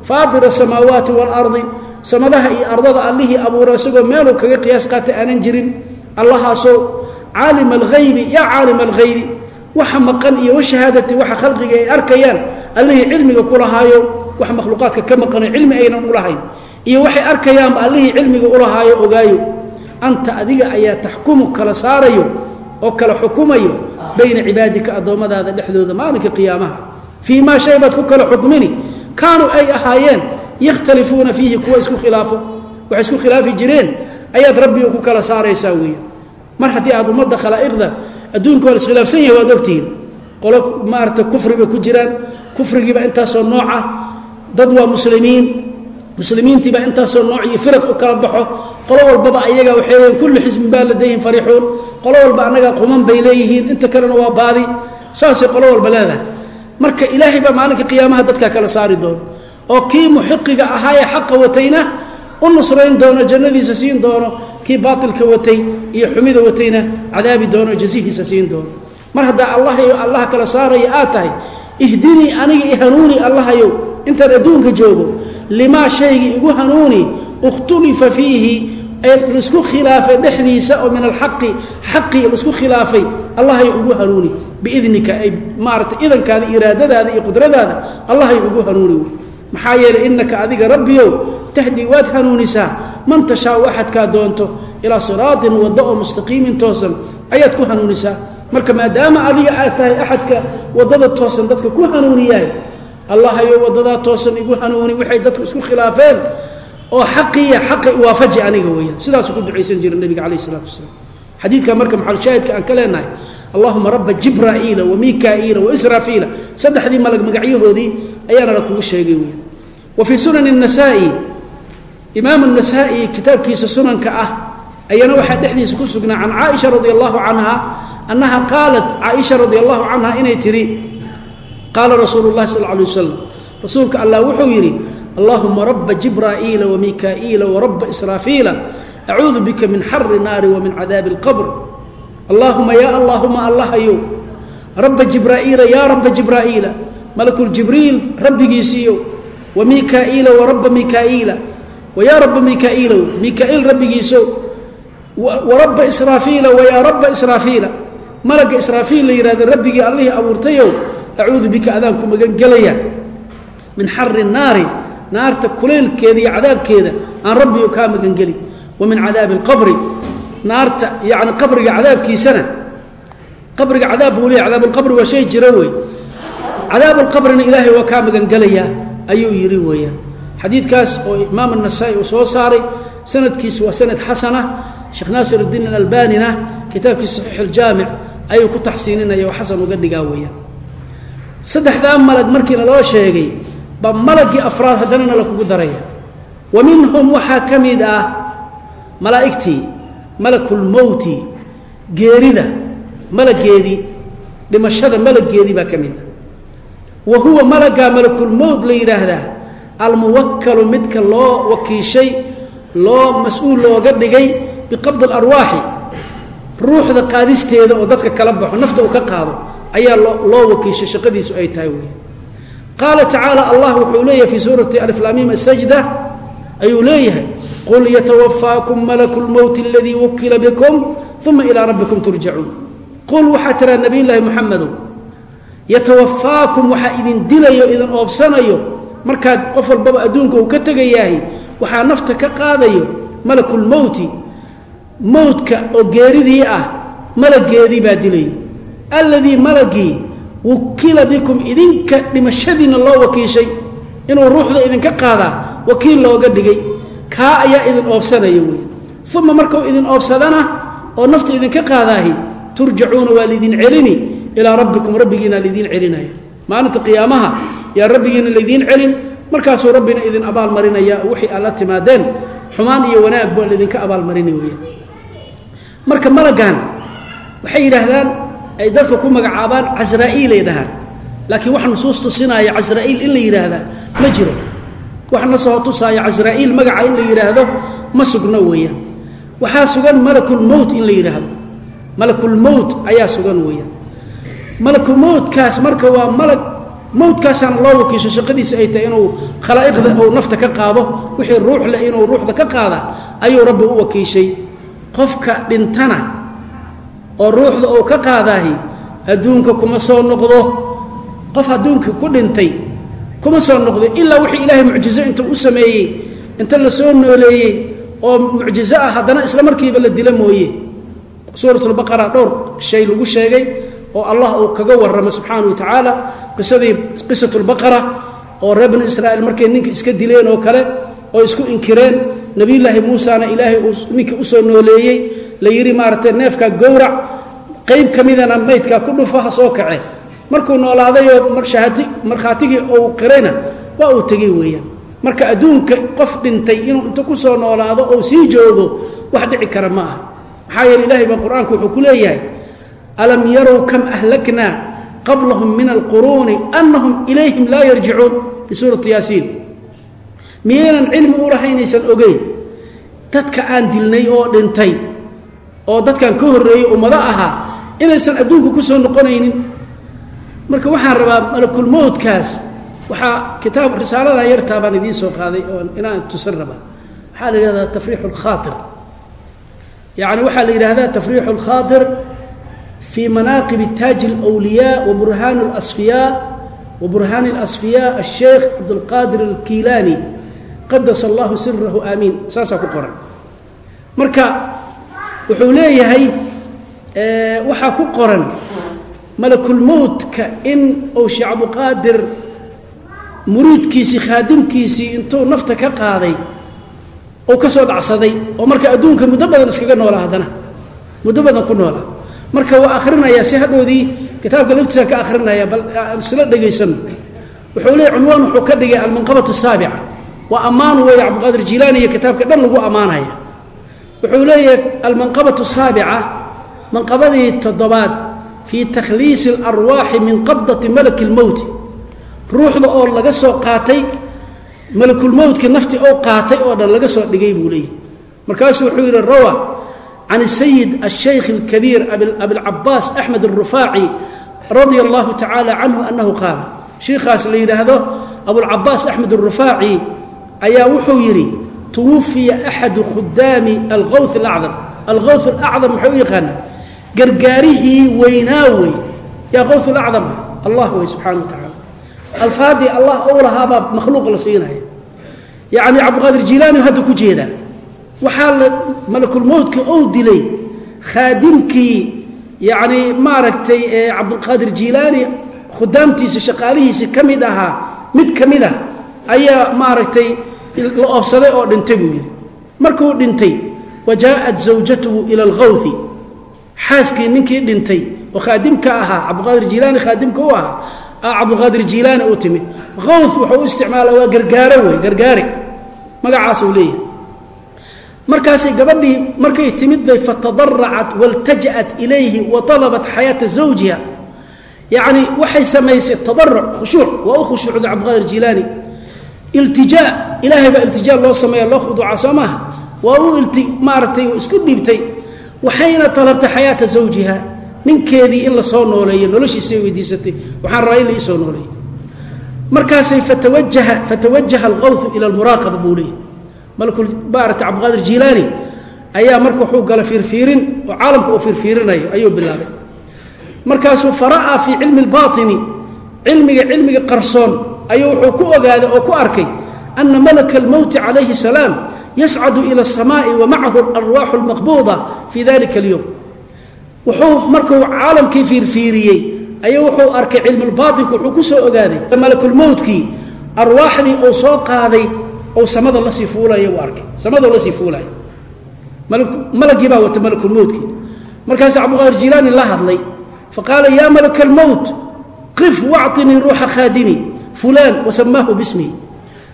S1: Faatira asamaawaati waalardi samadaha iyo ardada allihii abuura isagoo meeluu kaga qiyaas qaatay aanan jirin. Allahaasoo caalima alghaybi yaa caalima alghaybi waxa maqan iyo washahaadati waxa khalqiga ay arkayaan allihii cilmiga ku lahaayo wax makhluuqaadka ka maqano cilmi aynan ulahayn iyo waxay arkayaanba allihii cilmiga ulahaayo ogaayo anta adiga ayaa taxkumu kala saarayo oo kala xukumayo bayna cibaadika addoommadaada dhexdooda maalinka qiyaamaha. Fii maa shay baad ku kala xukmini kaanuu ay ahaayeen yakhtalifuuna fiihi kuwa isku khilaafo waxay isku khilaafi jireen ayaad rabbiga ku kala saaraysaa weeye mar haddii aad ummadda khalaa'iqda adduunka waa la iskhilaafsan yahay waad ogtihiin. Qolo maarata kufri bay ku jiraan kufrigiiba intaasoo nooca dad waa muslimiin. Muslimiintiiba intaasoo nooc iyo firaq u kala baxo. Qolo walbaba ayaga waxay leeyihiin kullu xisbin baa ladayhim fariixuun. Qolo walba annagaa quman bay leeyihiin. Inta kalena waa baadi. Saasay qolo walba leedahay. Marka ilaahay baa maalinka qiyaamaha dadkaa kala saari doono oo kii muxiqiga ahaayee xaqa watayna u nusrayn doono jannadiisa siin doono kii baatilka watay iyo xumida watayna cadaabi doono jazihiisa siin doono. Mar haddaa allahayo allaha kala saaraya aad tahay ihdinii aniga i hanuuni allahayow intaan adduunka joogo limaa shayga igu hanuuni ikhtulifa fiihi ee la isku khilaafay dhexdiisa oo min alxaqi xaqii la isku khilaafay allahayo igu hanuuni. Biidnika ay maarata idankaada iraadadaada iyo qudradaada allahayo igu hanuuni. Maxaa yeelay innaka adiga rabbiyow tahdii waad hanuunisaa. Man tashaau axadkaa doonto ilaa siraatin waddo oo mustaqiimin toosan ayaad ku hanuunisaa. Marka maadaama adiga aad tahay axadka waddada toosan dadka ku hanuuniyahay allahayo wadadaa toosan igu hanuuni waxay dadku isku khilaafeen oo xaqiya xaqay waafaji aniga weyaan sidaasu ku ducaysan jira nabiga aleyh isalaatu wasalaam. Xadiidka marka maxalshaahidka aan ka leenahay allahuma rabba jibraaciila wa mikaa'iila wa israafiila. Saddexdii malag magacyahoodii ayaana la kugu sheegay weyaan wa fii sunani nasaai imaam nasaa-i kitaabkiisa sunanka ah ayana waxaa dhexdiisa ku sugnaa can caaisha radi allahu canha annaha qaalat caaisha radi allahu canha inay tiri qaala rasuulu اllahi sal lla alay wasalam rasuulka allah wuxuu yidhi allahuma raba jibraa'iila wa mikaa'iila wa raba israafiila acuudu bika min xari naari wa min cadaabi اlqabr allaahuma yaa allaahuma allahayow rabba jibraa'iila yaa rabba jibraa'iila malakuljibriil rabbigiisiiyo wa mikaa'iila wa rabba mikaa'iila wa yaa rabba mikaa'iilow mikaa'iil rabbigiiso. Wa rabba israafiila wa yaa rabba israafiila malagga israafiil la yihahdo rabbigii allihii abuurtayow acuudu bika adaan ku min xari naari naarta kuleylkeeda iyo cadaabkeeda aan rabbigo kaa magangeli wa cadaabi alqabri naarta yani qabriga cadaabkiisana qabriga cadaab buu leeya cadaabulqabri waa shay jiro wey cadaabalqabrina ilaahay waa kaa magangelayaa ayuu yidhi weeyaan xadiidkaas oo imaam anasaa'i uu soo saaray sanadkiisu waa sanad xasana sheekh naasir alalbanina kitaabkiisa saxiix aljaamic ayuu ku taxsiininaya oo xasan uga dhigaa weeyaan saddexdaa malag markiina loo sheegay baa malagii afraad haddanana la kugu daraya. Wa minhum waxaa ka mid ah malaa'igtii malakulmowti geerida malageedii dhimashada malageedii baa ka mid ah. Wa huwa malagaa malakulmowt la yidhaahdaa almuwakalu midka loo wakiishay loo mas'uul looga dhigay biqabdi alarwaaxi ruuxda qaadisteeda oo dadka kala baxo nafta uu ka qaado ayaa loo wakiishay shaqadiisu ay tahay wey qaala tacaala allah wuxuu leeyahay fii suurati aliflaamiim asajda ayuu leeyahay qul yatawafaakum malaku lmowti aladii wukila bikum uma ilaa rabbikum turjacuun qul waxaa tiraa nabiy llaahi muxamedow yatawafaakum waxaa idin dilayo idin oobsanayo markaad qof walbaba adduunka uu ka tegayaahay waxaa nafta ka qaadayo malakulmowti mowtka oo geeridii ah malageedii baa dilayo alladii malagii wukila bikum idinka dhimashadiina loo wakiishay inuu ruuxda idinka qaadaa wakiil looga dhigay. Kaa ayaa idin oobsanaya wey uma markuu idin oobsadana oo nafta idinka qaadaahi turjacuuna waa laydin celini ilaa rabbikum rabbigiina laydin celinaya. Maalinta qiyaamaha yaa rabbigiina laydiin celin markaasuu rabbina idin abaalmarinaya wixii aad la timaadeen xumaan iyo wanaag baa laydinka abaalmarinay weya marka malagan waxay yidhaahdaan ay dadka ku magacaabaan casraa'iilay dhahaan. Laakiin wax nusuus tusinaya casraa'iil in la yidhaahdaa ma jiro. Wax nasoo tusaaya casraa'iil magaca in la yidhaahdo ma sugno weeyaan waxaa sugan malakulmowt in la yidhaahdo malakulmowt ayaa sugan weeyaan malakulmowtkaas marka waa malag mowtkaasaana loo wakiisho shaqadiisa ay tahay inuu khalaa'iqda uu nafta ka qaado wixii ruux leh inuu ruuxda ka qaada ayuu rabbi u wakiishay. Qofka dhintana oo ruuxda uu ka qaadaahi adduunka kuma soo noqdo. Qof adduunka ku dhintay kuma soo noqdo ilaa wixii ilaahay mucjizo intuu u sameeyey inta la soo nooleeyey oo mucjizo ah haddana isla markiiba la dila mooye. Suuratulbaqara dhowr shay lagu sheegay oo allah uu kaga warramo subxaana wa tacaala qisadii qisatulbaqara oo reer banu israa'iil markay ninka iska dileen oo kale oo isku inkireen nebiyullaahi muusana ilaahay ninkii u soo nooleeyey la yidhi maaragtay neefkaa gowrac qayb ka midana maydkaa ku dhufa ha soo kace. Markuu noolaadayoo markhaatigii uu qirayna waa uu tegey weeyaan. Marka adduunka qof dhintay inuu inta ku soo noolaado ou sii joogo wax dhici kara ma aha. Maxaa yeele ilahay baa qur'aanku wuxuu ku leeyahay alam yarow kam ahlaknaa qablahum min alquruuni anahum ilayhim laa yarjicuun. Fii suurati yaasiin miyaynan cilmi u lahaynaysan ogeyn. Dadka aan dilnay oo dhintay oo dadkan ka horreeyey ummado ahaa inaysan adduunka ku soo noqonaynin. Marka waxaan rabaa malakulmowdkaas waxaa kitaab risaaladaa yartaa baan idiin soo qaaday oo inaan tusan rabaa. Waxaa la yidhahdaa tafriixu lkhaatir yacni waxaa la yidhaahdaa tafriixu alkhaatir fii manaaqib taaji alwliyaa wa burhaan اlasfiyaa wa burhaani اlasfiyaa asheekh cabdulqaadir alkiilaani qadas allahu sirahu aamiin saasaa ku qoran. Marka wuxuu leeyahay waxaa ku qoran malakulmowtka in uu sheekh cabduqaadir muriidkiisii khaadimkiisii intuu nafta ka qaaday uu ka soo dhacsaday oo marka adduunka muddo badan iskaga haddana muddo badan ku noolaa marka waa akhrinayaa si hadhoodii kitaabka laftiisaan ka akhrinaya bal isla dhegaysanno wuxuu leeyay cunwaan wuxuu ka dhigay almanqabat asaabica waa ammaan weeye cabdiqaadir jilaani iyo kitaabka dhan lagu ammaanaya. Wuxuu leeyahay almanqabatu saabica manqabadii toddobaad fii takhliisi alarwaaxi min qabdati malaki lmowti ruuxda oo laga soo qaatay malakulmowtka nafti oo qaatay oo dhan laga soo dhigay buu leeyahy markaasuu wuxuu yidhi rawa can sayid ashaykh alkabiir abilcabaas axmed alrufaaci radia allahu tacaala canhu annahu qaala. Shiikhaas la yidhaahdo abulcabaas axmed alrufaaci ayaa wuxuu yidhi twufiya axadu khudaami alqaw alacdam. Alqaw alacdam maxay u yaqaanaa? Gargaarihii weynaa wey yaa qaw alacdam ah? Allah wey subxana wa tacaala alfaadii allah ou lahaabaa makhluuq la siinaya. Yacni cabdiqaadir jilaani hadda ku jeedaa waxaa la malakulmowtka ou dilay khaadimkii yacni maaragtay cabdulqaadir jilaani khudaamtiisa shaqaalihiisa ka mid ahaa mid ka mid a ayaa maaragtay la oobsaday oo dhintay buu yidhi. Markuu dhintay wa jaaءat zawjatuhu ila alkhawfi xaaskii ninkii dhintay oo khaadimka ahaa cabdiqaadir jilaani khaadimka u ahaa cabdiqaadir jilaani u timid. Khaw wuxuu u isticmaala waa gargaaro wey gargaare. Magacaasuu leeyahay. Markaasay gabadhii markay timid bay fatadaracat waltaja'at ilayhi wa alabat xayaata zawjiha. Yacni waxay samaysay tadaruc khushuuc. Waa u khushuucday cabdiqaadir jilaani iltijaa ilaahay baa iltijaa loo sameeya loo khuduuca soo maaha? Waa u ilti maaragtay isku dhiibtay waxayna talabtay xayaata zawjiha ninkeedii in la nooleeyo noloshiisay weydiisatay waxaan rabaa in la ii soo nooleeyo. Markaasay fatawajaha fatawajaha alqawhu ila almuraaqaba buu leeyay malkul maarata cabdiqaadir jilaani ayaa marka wuxuu gala fiirfiirin oo caalamka uu fiirfiirinayo ayuu bilaabay. Markaasuu fara'aa fii cilmi اlbaطini cilmiga cilmiga qarsoon ayuu wuxuu ku ogaaday oo ku arkay ana malaka almowti calayhi salaam yascadu ila asamaai wa macahu arwaaxu almaqbuuda fii dalika alyowm. Wuxuu markuu caalamkii fiirfiiriyey ayuu wuxuu arkay cilmulbaatilku wuxuu ku soo ogaaday malakulmowtkii arwaaxdii uu soo qaaday ou samada la sii fuulaya uu arkay samadoo la sii fuulaya. Malagii baa wata malakulmowtkii markaas cabduqaadir jilaani la hadlay faqaala yaa malaka almowt qif wactinii ruuxa khaadimi fulaan wasamaahu bismihi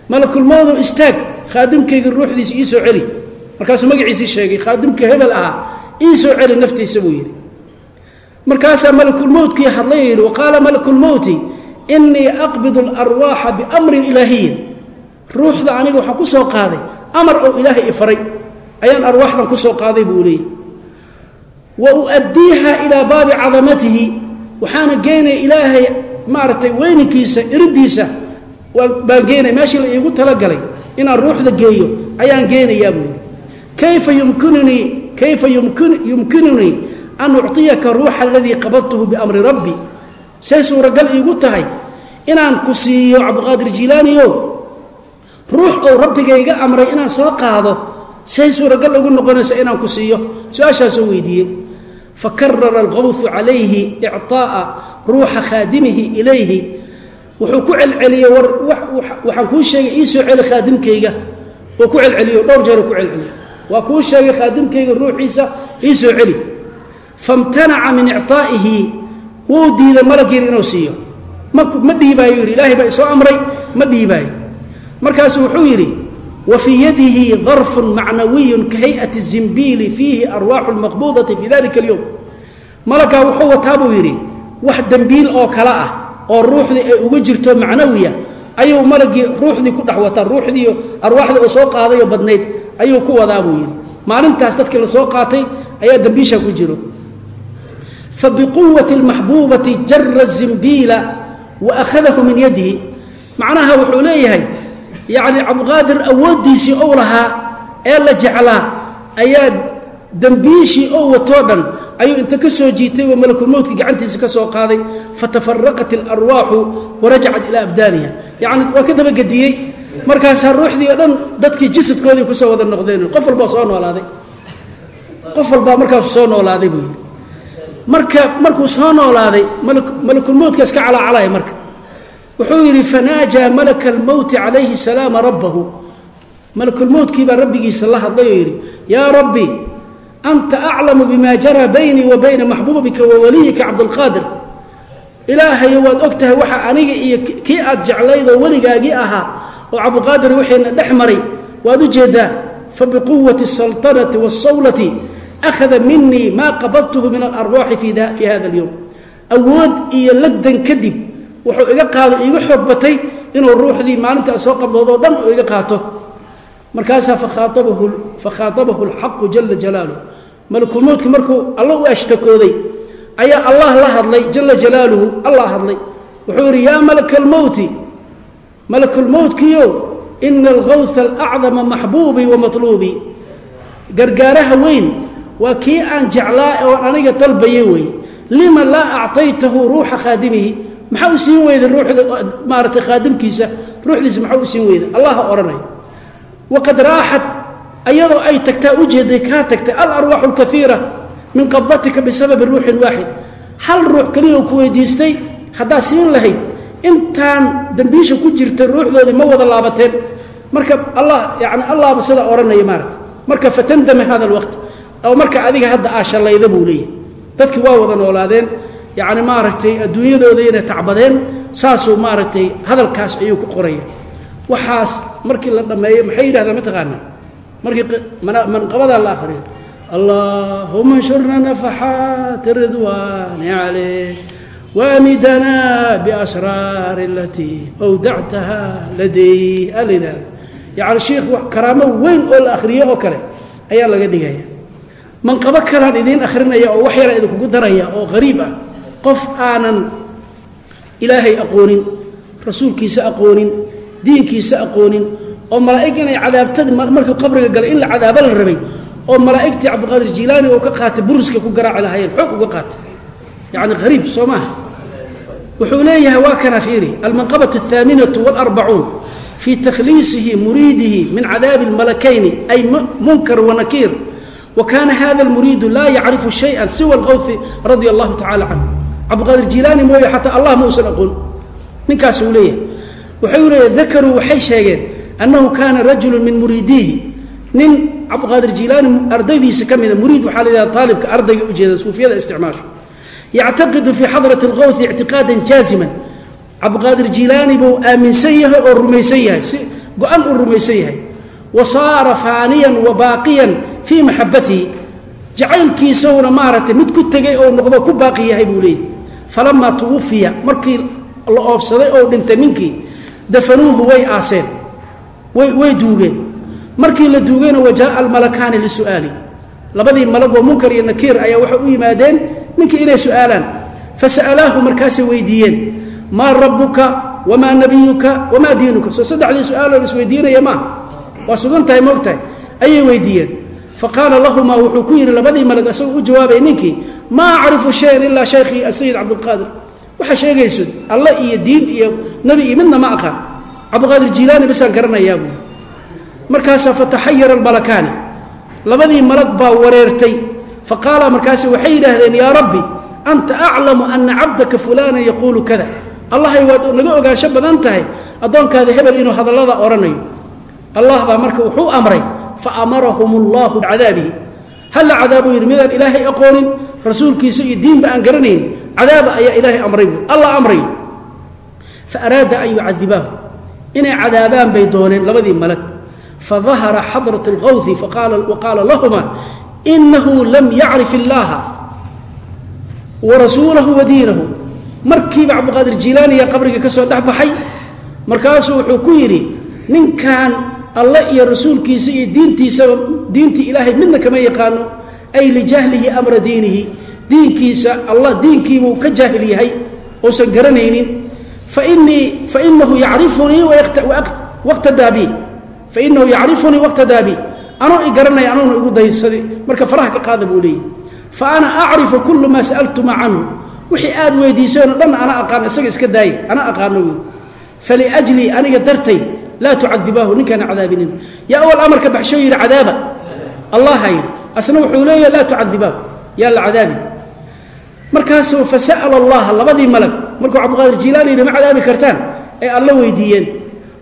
S1: malakulmowdow istaag khaadimkayga ruuxdiisa ii soo celi. Markaasuu magaciisii sheegay khaadimka hebel ahaa ii soo celi naftiisa buu yidhi. Markaasaa malakulmowtkii hadlay yidhi waqaala malakulmowti inii aqbidu alarwaaxa biamrin ilaahiyin. Ruuxda aniga waxaan ku soo qaaday amar oo ilaahay i faray. Ayaan arwaaxdan ku soo qaaday buu leeyay. Wa uaddiiha ilaa baabi cadamatihi waxaana geynaya ilaahay maaragtay weyninkiisa iridiisa baan geenaya meeshii la iigu talagalay inaan ruuxda geeyo ayaan geenayaa buu yidhi. Kayfa yumkinunii kayfa yumkinunii an ucطiyaka ruuxa aladii qabadtuhu biamri rabbi? Say suuragal iigu tahay inaan ku siiyo cabdiqaadir jilaaniyo ruux ou rabbigayga amray inaan soo qaado. Say suuragal ugu noqonaysa inaan ku siiyo su'aashaasoo weydiiyey fakarara alqawfu calayhi icطaa'a ruuxa khaadimihi ilayhi. Wuxuu ku celceliyey waxaan kuu sheegay ii soo celi khaadimkayga. Oo ku celceliyo dhowr jeero ku celceliyo. Waa kuu sheegay khaadimkayga ruuxiisa ii soo celi. Famtanaca min icطaa'ihi wuu diiday malaggiin inuu siiyo. Ma dhiibaayo yidhi ilaahay baa isoo amray ma dhiibaayo. Markaasu wuxuu yidhi wa fii yadihi darfun macnawiyun ka hay'ati zimbiili fiihi arwaaxu lmaqbuudati fii dalika alyowm malaggaa wuxuu wataa buu yidhi wax dembiil oo kale ah oo ruuxdii ay uga jirto macnawiya ayuu malagii ruuxdii ku dhex wataa ruuxdiiyo arwaaxdii oo soo qaadayoo badnayd ayuu ku wadaa buu yidhi. Maalintaas dadkii la soo qaatay ayaa dembiisha ku jiro. Fa biquwati lmaxbuubati jara yacni cabdiqaadir awooddiisii ou lahaa ee la jeclaa ayaa dembiishii ou watoo dhan ayuu inta ka soo jiitay oo malakulmowdka gacantiisa ka soo qaaday fatafaraqat ilarwaaxu warajacat ilaa abdaaniha. Yacni waa ka dabagediyey. Markaasaa ruuxdii oo dhan dadkii jisadkoodii ku soo wada noqdeen. Qof walbaa soo noolaaday. Qof walbaa markaasu soo noolaaday buu yidhi. Marka markuu soo noolaaday malakulmowdka iska calaacalaya marka wuxuu yidhi fanaajaa malaka almowti calayhi salaama rabbahu. Malakulmowtkii baa rabbigiisa la hadlay oo yidhi yaa rabbi anta aclamu bima jaraa baynii wa bayna maxbuubika wa waliyika cabdulqaadir. Ilaahayo waad og tahay waxa aniga iyo kii aad jeclaydoo weligaagii ahaa oo cabdiqaadir wixiina dhex maray. Waad u jeeddaa fabiquwati asaltanati waasawlati akhada minii maa qabadtuhu min alarwaaxi fii hada alyowm awood iyo lagdan kadib wuxuu iga qaado iiga xoog batay inuu ruuxdii maalinta soo qabdoodoo dhan uu iga qaato. Markaasaa fakhaatabahu alxaqu jala jalaaluh malakulmowdki markuu alla u ashtakooday ayaa allah la hadlay jala jalaaluhu allah hadlay. Wuxuu yidhi yaa malaka almowti malakulmowtkiyo ina algawha alacdama maxbuubii wa matluubii gargaaraha weyn waa kii aan jeclaa oon aniga dalbaye weeye. Lima laa actaytahu ruuxa khaadimihi maxaa u siin weyda ruuxda maaratay khaadimkiisa? Ruuxdiisa maxaa u siin weyda allaha odhanaya waqad raaxat ayadoo ay tagtaa ujeeday kaa tagtay alarwaaxu alkaiira min qabdatika bisababi ruuxin waaxid. Hal ruux keliya ku weydiistay haddaad siin lahayd intaan dembiisha ku jirta ruuxdoodii ma wada laabateen. Marka allah yani allahba sidaa odhanaya maarata marka fatandame hada alwaqt oo marka adiga hadda aa buu leeyahay. Dadkii waa wada noolaadeen yacni maaragtay adduunyadooda inay tacbadeen saasuu maaragtay hadalkaas ayuu ku qoraya. Waxaas markii la dhammeeyo maxay yidhahdaan mataqaanaa markii manqabadaa la akhriyo. Allahuma nshurna nafaxaati ridwaani caleyh waamidanaa biasraari alatii awdactaha laday ala yidhahda yacni shiikh karaamo weyn oo la akhriyo oo kale ayaa laga dhigaya. Manqabo kalaan idiin akhrinaya oo wax yara idinkugu daraya oo qariib ah qof aanan ilaahay aqoonin rasuulkiisa aqoonin diinkiisa aqoonin oo malaa'ig inay cadaabtadi markuu qabriga galay in la cadaabo la rabay oo malaa'igtii cabdiqaadir jiilaani oo ka qaatay buriska ku garaaci lahaayeen xoog uga qaatay yacni qariib soo maaha wuxuu leeyahay waa kana fiiri almanqabaة الثaaminaة والأربacuun fii takhliisihi muriidihi min cadaabi اlmalakayni ay munkar wanakiir wa kaana hada اlmuriidu laa yacrifu شhayئa siwa اlqowثi radia اllahu tacala canه cabdiqaadir jiilaani mooye xataa allah ma uusan aqoon. Ninkaas uu leeyahay. Wuxuu leeyahy dakaruu waxay sheegeen annahu kaana rajulu min muriidiihi nin cabdiqaadir jilaani ardaydiisa ka mida muriid waxaa la yidhahda aalibka ardayga ujeeda suufiyada isticmaasho. Yactaqidu fii xadrati اlqowthi ictiqaadan jaaziman cabdiqaadir jilaani buu aaminsan yahay oo rumaysan yahay si go-an uu rumaysan yahay. Wa saara faaniyan wa baaqiyan fii maxabatihi jacaylkiisawna maaragtay mid ku tegay oo noqdo ku baaqi yahay buu leeyahy falamaa tuwafiya markii la oobsaday oo dhintay ninkii dafanuuhu way aaseen way duugeen. Markii la duugayna wajaaa almalakaani lisu'aali labadii malagoo munkar iyo nakiir ayaa waxay u yimaadeen ninkii inay su'aalaan. Fasa'alaahu markaasay weydiiyeen maa rabuka wamaa nabiyuka wamaa diinuka? Soo saddexdii su'aaloo isweydiinaya maaha waa sugan tahay moog tahay ayay weydiiyeen. Faqaala lahumaa wuxuu ku yidhi labadii malag isagoo u jawaabay ninkii maa acrifu shayan ilaa shaykhii asayid cabdulqaadir waxaa sheegayso alle iyo diin iyo nebi iyo midna ma aqaan. Cabdiqaadir jiilaani basaan garanayaa buui markaasaa fataxayara almalakaani labadii malag baa wareertay. Faqaala markaasi waxay yidhaahdeen yaa rabbi anta aclamu ana cabdaka fulaanan yaquulu kada. Allahay waad naga ogaansho badan tahay addoonkaada hebel inuu hadallada odhanayo allah baa marka wuxuu amray fa amarahum allahu bicadaabihi halla cadaabuu yidhi midaan ilaahay aqoonin rasuulkiisa iyo diinba aan garanayn cadaaba ayaa ilaahay amray buui allah amray. Fa araada an yucadibaahu inay cadaabaan bay dooneen labadii malag fadahara xadrat اlqawhi waqaala lahuma inahu lam yacrif illaaha wa rasuulahu wa diinahu. Markiiba cabdiqaadir jiilaaniya qabriga ka soo dhex baxay markaasuu wuxuu ku yidhi ninkan alle iyo rasuulkiisa iyo diintiisaba diintii ilaahay midna kama yaqaano ay lijahlihi amra diinihi. Diinkiisa allah diinkiibuu ka jaahil yahay uusan garanaynin. Fainii fainahu yacrifunii waqtadaa bi fainahu yacrifunii waqtadaa anuu i garanaya anuuna igu daysaday marka faraha ka qaada buu leeyahy fa ana acrifu kulu maa sa'altuma canhu. Wixii aad weydiiseenoo dhan ana aqaano isaga iska daaya ana aqaano wey faliajlii aniga dartay laa tucadibaahu ninkaana cadaabinin. Yaa awal amarka baxshoo yidhi cadaaba. Allaha yidhi asna wuxuu leeyahy laa tucadibaahu. Yaa la cadaabi markaasuu fasa'ala allaha labadii malag markuu cabdiqaadir jiilaani yidhi ma cadaabi kartaan? Ay alla weydiiyeen.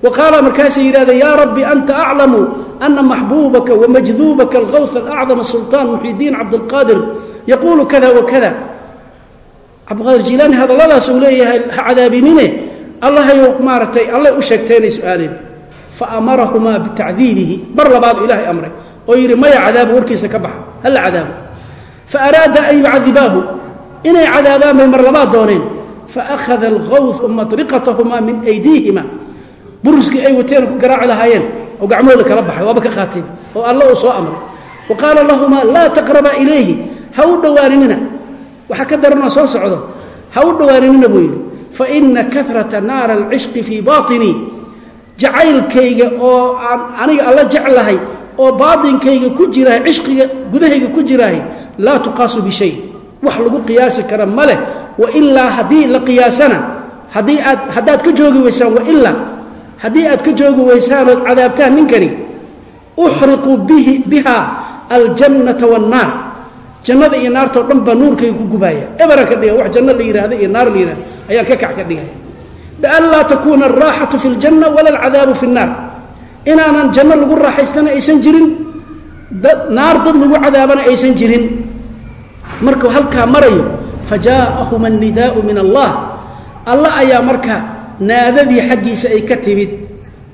S1: Wa qaala markaasay yidhahdeen yaa rabbi anta aclamu ana maxbuubaka wamajduubaka alqawth alacdama sulطaan muxidiin cabdilqaadir yaquulu kada wa kada cabdiqaadir jiilaani hadalladaas uu leeyahay ha cadaabinine? Allahayu maaratay allay u sheegteenay su'aaleen fa amarahumaa bitacdiibihi mar labaad ilaahay amray oo yidhi maya cadaabo warkiisa ka baxa hala cadaabo fa araada an yucadibaahu inay cadaabaan bay mar labaad dooneen faakhada alqawth matriqatahumaa min aydiihima buruskii ay wateen ku garaaci lahaayeen oo gacmooda kala baxay waaba ka qaateen oo alla uu soo amray wa qaala lahumaa laa taqrabaa ilayhi ha u dhowaaninina waxaa ka daranoo soo socdo ha u dhowaaninina buu yidhi faina karata naara alcishqi fii baatinii jacaylkayga oo aan aniga alla jeclahay oo baatinkayga ku jirahay cishqiga gudahayga ku jirahay laa tuqaasu bishay. Wax lagu qiyaasi kara ma leh. Wailaa haddii la qiyaasana haddii aad haddaad ka joogi weysaan wailaa haddii aad ka joogi weysaan ood cadaabtaan ninkani uxriqu bihi biha aljannata waannaar jannada iyo naartao dhan baa nuurkayga ku gubaaya. Eberan ka dhiga wax janno la yihahda iyo naar la yihahda ayaan ka kac ka dhigaya bian laa takuuna alraaxatu fi ljanna wala alcadaabu fi nnaar inaanan janno lagu raaxaystana aysan jirin naar dad lagu cadaabana aysan jirin markuu halkaa marayo fajaa'ahuma annidaau min allah alla ayaa marka naadadii xaggiisa ay ka timid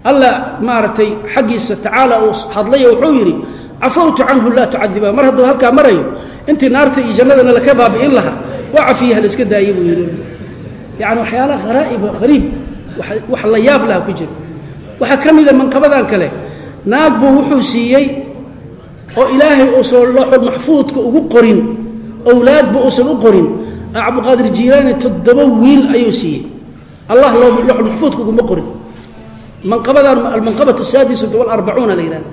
S1: alla maaragtay xaggiisa tacaala uu hadlayo wuxuu yidhi cafawtu canhu laa tucadiba mar hadduu halkaa marayo intii naarta iyo jannadana laka baabi'in lahaa waa cafiyaha la iska daayay buu yidhi yani waxyaala haraaib hariib wax la yaab ku jira. Waxaa ka mida manqabadan kale naag buu wuxuu siiyey oo ilaahay uusan looxul ugu qorin owlaadba uusan u qorin. Cabdiqaadir jiilaani toddoba wiil ayuu siiyey. Allah looxul maxfuudka uguma qorin. Manqabadan almanqabat asaadisatu walarbacuuna la yihahda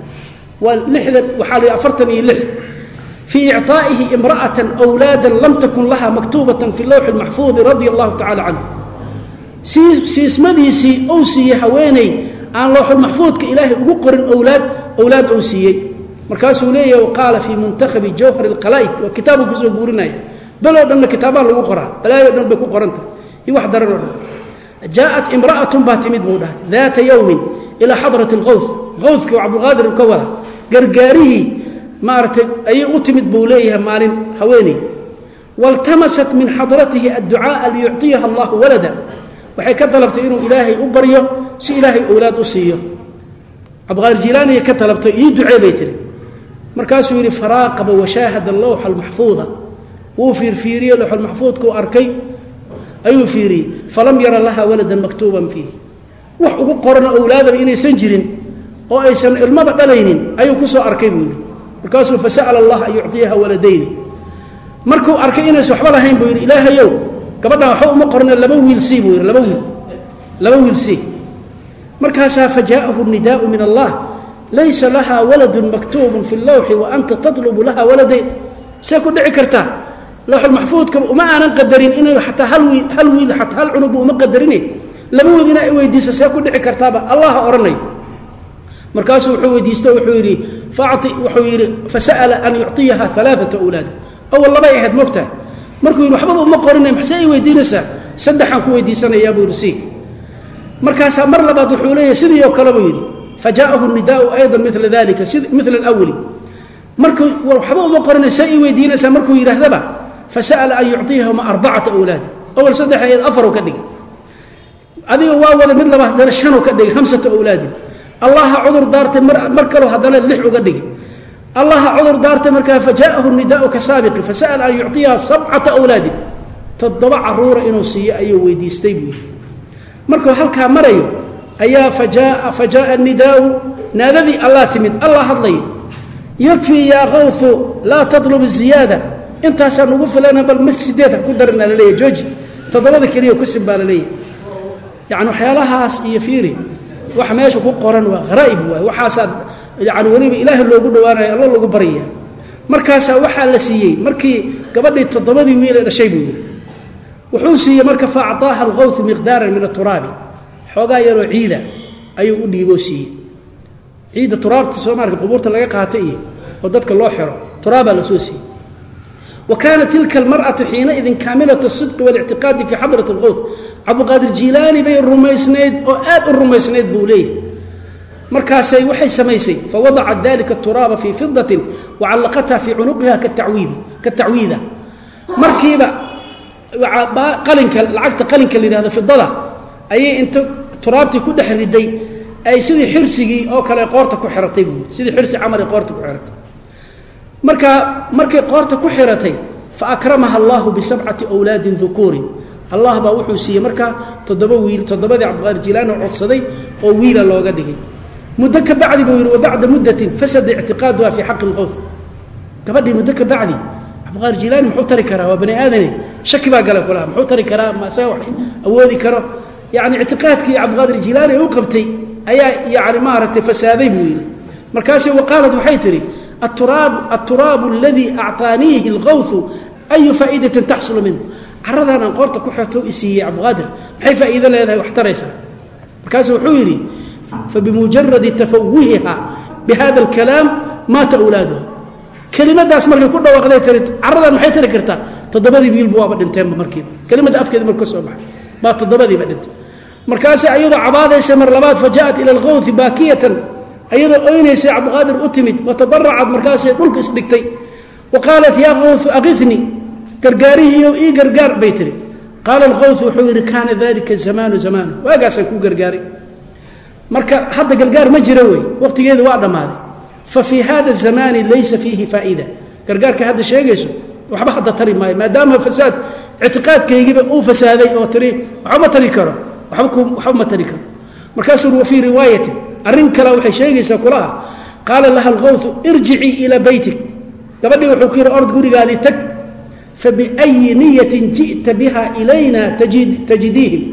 S1: waa lixdan waxaa la afartan iyo lix fii icطaa'ihi imra'atan wlaadan lam takun laha maktuubatan fi lowxi maxfuudi radia allahu tacala canhu siismadiisii ou siiyey haweeney aan lowxulmaxfuudka ilaahay ugu qorin owlaad owlaad ou siiyey markaasuu leeyahy qaala fii muntakhabi jawhar اlqalaa'id waa kitaabu kasoo guurinaya beloo dhanna kitaabaa lagu qoraa balaayo dhan bay ku qorantahay iyo wax daran oo dhan jaaءat imra'atun baa timid buu dhahay daata yowmin ilaa xadrat اlqowth qowdkii cabdulqaadir ka wada gargaarihii maaragtay ayay u timid buu leeyahay maalin haweeney. Waltamasat min xadratihi adducaaa liyucطiyaha allahu walada waxay ka dalabtay inuu ilaahay u baryo si ilaahay owlaad u siiyo. Cabdiqaadir jilaaniya ka dalabtay ii ducee bay tiri markaasuu yidhi faraaqaba washaahada lowxa almaxfuuda. Wuu fiirfiiriyey lowxalmaxfuudkuu arkay ayuu fiiriyey falam yara laha waladan maktuuban fiih. Wax ugu qorano owlaadaba inaysan jirin oo aysan ilmaba dhalaynin ayuu ku soo arkay buu yidhi markaasuu fasa'ala allah an yucطiyaha waladayni markuu arkay inaysan waxba lahayn buu yidhi ilaahayow gabadhan waxba uma qorna laba wiil sii buu yidhi laba wiil laba wiil sii markaasaa fajaءahu nidaau min allah laysa laha waladu maktuubu fi اlawxi wa anta taطlubu laha waladayn see ku dhici kartaa lawxulmaxfuudka uma aanan qadarin inay ataa hal wiil hal wiil ataa hal cunugba uma qadarine laba wiil inaa i weydiiso see ku dhici kartaaba allaha odhanay markaasuu wuxuu weydiisto wuxuu yidhi wuxuu yidhi fasa'ala an yucطiyaha alaaata wlaad awal labay ahayd mogtahay markuu yidhi waxbaba uma qorinay maxse ay weydiinaysaa? Saddexaan ku weydiisanayaa buu yidhi si markaasaa mar labaad wuxuu leeyahy sidii oo kale buu yidhi fajaahu nidaau aydan mila dalika mila alwli marku waxba uma qorinay se ay weydiinaysaa. Markuu yidhaahdaba fasa'ala an yucطiyahuma arbacata wlaad awal saddex ahayd afaru ka dhigay. Adiga waa wada mid labaad dana shanoo ka dhigay hamsata wlaadin allaha cudur daartay mar kalo haddana lix uga dhigi. Allaha cudur daartay markaa fajaahu nidaau ka saabiqi fasa'ala an yucطiyaha sabcata wlaadi toddoba caruura inuu siiyo ayuu weydiistay buu yii markuu halkaa marayo ayaa fajaa fajaaa nidaau naadadii allah timid allah hadlayo yakfii yaa qawfu laa tatlub ziyaada. Intaasaa nugu filana bal ma sideed ha ku daranaa laleeya jooji. Toddobada keliya ku sin baa laleeyahy yani waxyaalahaas iyo fiiri wax meesha ku qoran waa haraa'ib waay. Waxaasaa yani weliba ilaahay loogu dhawaanayo alla lagu baryaya markaasaa waxaa la siiyey markii gabadhii toddobadii wiile dhashay buu yidhi. Wuxuu siiyey marka faacطaaha alkawhu miqdaaran min aturaabi xoogaa yaroo ciida ayuu u dhiiboo siiyey. Ciidda turaabta soomaalka qubuurta laga qaata iyo oo dadka loo xiro turaabaa la soo siiyey wa kaana tilka almar'atu xiinaidin kaamilat اsidqi waاlictiqaadi fii xadrat اlkowf cabdiqaadir jiilaani bay rumaysnayd oo aad u rumaysnayd buu leeyahay markaasay waxay samaysay fawadacat dalika turaaba fii fidatin wacallaqatha fii cunuqiha katawidi katacwiida markiiba qalinka lacagta qalinka la yihahdo fidada ayay inta turaabtii ku dhex riday ay sidii xirsigii oo kale qoorta ku xiratay buu yidhi sidii xirsi camali qoorta ku xiratay markaa markay qoorta ku xiratay fa akramaha allahu bisabcati wlaadin dukuurin allah baa wuxuu siiyey markaa toddoba wiil toddobadii cabdiqaadir jilaani codsaday oo wiila looga dhigay. Muddo ka bacdi buu yidhi wa bacda muddatin fasada ictiqaaduha fii xaqi lqowf gabadhii muddo ka bacdi cabdiqaadir jilaani muxuu tari karaa? Waa bani aadane shaki baa gala kulaha muxuu tari karaa? Ma isaga wax awoodi karo. Yacni ictiqaadkii cabdiqaadir jilaani u qabtay ayaa yani maaragtay fasaaday buu yidhi. Markaase waqaalat waxay aturaab aturaabu aladii acطaaniihi اlqawhu ayu faa'idatin taxsulu minhu caradan aan qoorta ku xirto isiiyey cabdiqaadir maxay faa'iido leedahay wax taraysaa markaasu wuxuu yidhi fabimujaradi tafawuhiha bihada اlkalaam maata awlaaduha kelimadaas markay ku dhawaaqday tiri caradan maxay tari kartaa toddobadii wiilba waaba dhinteenba markiiba kelimada afkeeda marka ka soo baxay baa toddobadiiba dhintay markaase ayadoo cabaadaysa mar labaad fajaءat ila اlkawhi baakiyatan ayadoo oynaysa cabdiqaadir u timid watadaracad markaasay dhulka isdhigtay. Wa qaalat yaa kawhu aqifnii gargaarihiiyo ii gargaar bay tihi qaala alkawhu wuxuu yidhi kaana dalika zamaanu zamaanu. Waagaasaan kuu gargaaray. Marka hadda gargaar ma jiro wey waqtigeedu waa dhammaaday. Fa fii hada zamaani laysa fiihi faa'ida gargaarka hadda sheegayso waxba hadda tari maayo maadaama fasaad ictiqaadkaygiiba uu fasaaday oo tiri waxba ma tari karo waxba ma tari karo. Markaasuu fii riwaayatin arrin kale waxay sheegaysaa kula qaala laha alkawhu irjicii ilaa beytik gabadhii wuxuu ku yidhi ord gurigaadii tag fabiأyi niyatin ji'ta biha ilayna tajidiihim.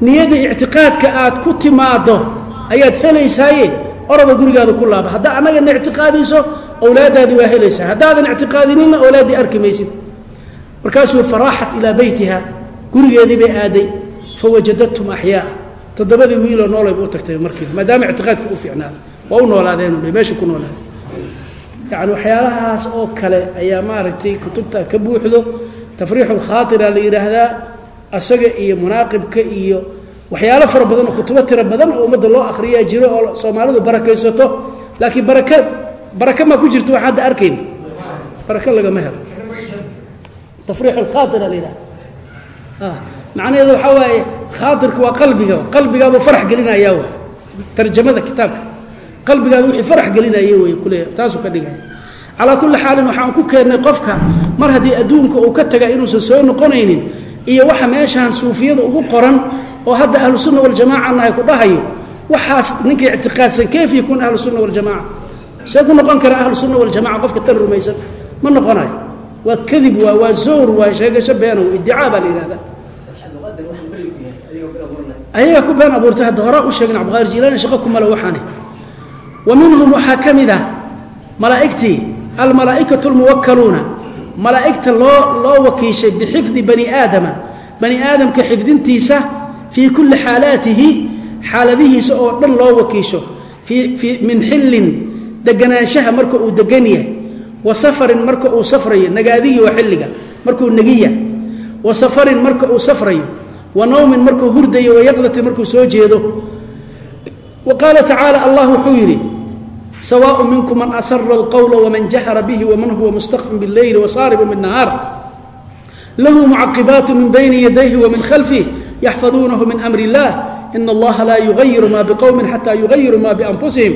S1: Niyada ictiqaadka aad ku timaaddo ayaad helaysaaye oroda gurigaada ku laaba. Haddaa annagana ictiqaadiso owlaadaadii waa helaysaa. Haddaadan ictiqaadininna owlaaddii arki maysid. Markaasuu faraaxat ilaa beytiha gurigeedii bay aaday fawajadathum axyaaa toddobadii wiiloo noolayba u tagtay markiiba maadaama ictiqaadka u fiicnaada waa u noolaadeen meesha ku noolaada yani waxyaalahaas oo kale ayaa maaragtay kutubta ka buuxdo tafriixu lkhaatira la yidhaahdaa asaga iyo munaaqibka iyo waxyaalo fara badan oo kutubo tiro badan oo ummadda loo akhriyaa jiro oo soomaalidu barakaysato. Laakiin baraka baraka maa ku jirto waxaan hadda arkayna. Baraka lagama helo. Tafriix la yidhaha macnaheedu waxaa waaye khaairka waa qalbiga qalbigaadu farax gelinayaa w tarjamada kitaabka. Qalbigaadu wixii farax gelinaya wey kuleeya taasuu ka dhigaya calaa kulli xaalin waxaan ku keennay qofka mar haddii adduunka uu ka taga inuusan soo noqonaynin iyo waxa meeshaan suufiyada ugu qoran oo hadda ahlu sunna nahay ku dhahayo waxaas ninkii ictiqaadsan kayf yakun ahlu sunna see ku noqon kara ahlu sunna qofka tan rumaysan? Ma noqonayo waa kadib waa waa zoor waa sheegasho beenow iddicaa baa la yihahda ayagaa ku been abuurtay hadda horaa u sheegin cabdiqaadir jilaani shaqo kumale waxaane wa minhum waxaa ka mid ah malaa'igtii almalaa'ikatu lmuwakkaluuna malaa'igta loo loo wakiishay bixifdi bani aadama bani aadamka xifdintiisa fii kulli xaalaatihi xaaladihiisa oo dhan loo wakiisho fii min xillin deganaanshaha marka uu degan yahay wa safarin marka uu safrayo nagaadigi waa xilliga markuu negiya wa safarin marka uu safrayo wa nawmin markuu hurdayo wayaqdati markuu soo jeedo wa qaala tacaala allah wuxuu yidhi sawaaء minkum man asara اlqowla wman jahra bih wman huwa mustakfin bاleyli wasaaribu bالnahaar lahu mucaqibaat min bayni yadayhi wmin khalfih yaxfaduunahu min amri اllah in allaha laa yugayiru ma bqowmi xata yugayiru ma banfusihim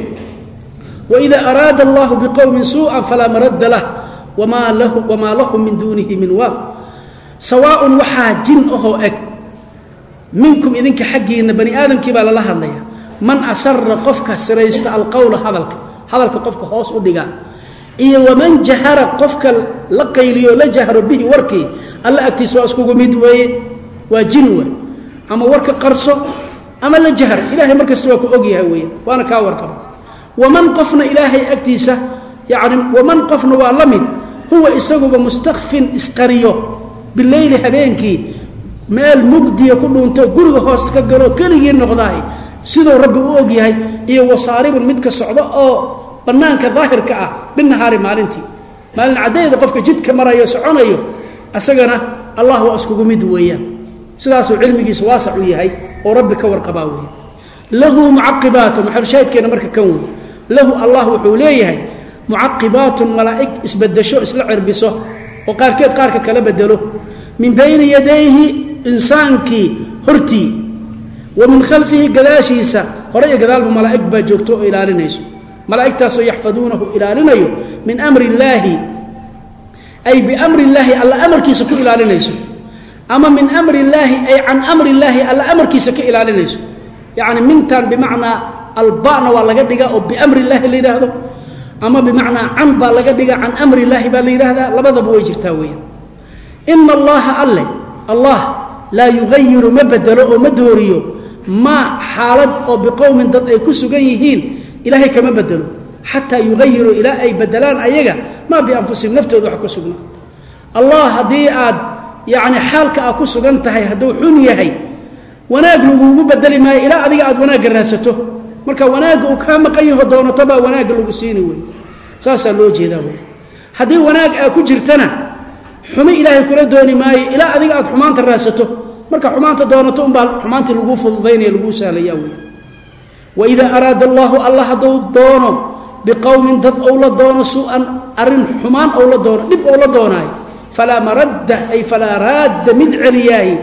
S1: wإida araada allah bqowmi suuءa falaa maradda lah wmaa lahum min dunihi min waaq sawaaءun waxaa jin ahoo eg minkum idinka xaggiina bani aadamkii baa lala hadlaya man asara qofka siraysta alqowla hadalka hadalka qofka hoos u dhiga. Iyo waman jahara qofka la qayliyo la jahro bihi warkii alla agtiisa waa iskugu mid weeye waa jin we ama warka qarso ama la jahra ilahay markasta waa ku ogyahay weeye waana kaa warqaba. Waman qofna ilaahay agtiisa yani waman qofna waa la mid huwa isaguba mustakfin isqariyo bileyli habeenkii meel mugdiya ku dhuunto guriga hoos ka galo keligii noqdaay siduu rabbi u og yahay iyo wasaaribun midka socdo oo bannaanka daahirka ah binahaari maalintii. Maalin caddeeda qofka jidka marayo soconayo isagana allah waa iskugu mid weeyaan. Sidaasuu cilmigiisa waasac u yahay oo rabbi ka warqabaa weeye lahu mucaqibaatun maxalshaahidkeena marka kan wey lahu allah wuxuu leeyahay mucaqibaatun malaa'ig isbedesho isla cirbiso oo qaarkeed qaarka kala bedelo min bayni yadayhi insaankii hortii wa min khalfihi gadaashiisa hore iyo gadaalba malaa'ig baa joogto oo ilaalinayso. Malaa'igtaasoo yaxfaduunahu ilaalinayo min amri illaahi ay biamri illaahi alla amarkiisa ku ilaalinayso ama min amri illaahi ay can amri illaahi alla amarkiisa ka ilaalinayso. Yacni mintan bimacnaa albana waa laga dhigaa oo biamri illaahi la yidhaahdo ama bimacnaa can baa laga dhigaa can amri illaahi baa la yidhaahdaa labadaba way jirtaa weeyaan. Ina allaha alle allah laa yugayiru ma bedelo oo ma dooriyo maa xaalad oo biqowmin dad ay ku sugan yihiin ilaahay kama bedelo. Xataa yugayiru ilaa ay bedelaan ayaga maa bianfusihim naftooda wax ku sugnaa allah haddii aad yacni xaalka aad ku sugan tahay hadduu xun yahay wanaag laguugu bedeli maayo ilaa adiga aad wanaagga raadsato marka wanaagga uu kaa maqan yaho doonato baa wanaagga lagu siini wey saasaa loo jeedaa wey haddii wanaag aa ku jirtana xumi ilaahay kula dooni maayo ilaa adiga aad xumaanta raadsato. Marka xumaanta doonato unbaa xumaantii laguu fududaynaya laguu sahlaya wey waidaa araada allaahu alla hadduu doono biqowmin dad ou la doono su'an arrin xumaan ou la doono dhib ou doonaayo falaa maradda ay falaa raadda mid celiyaahi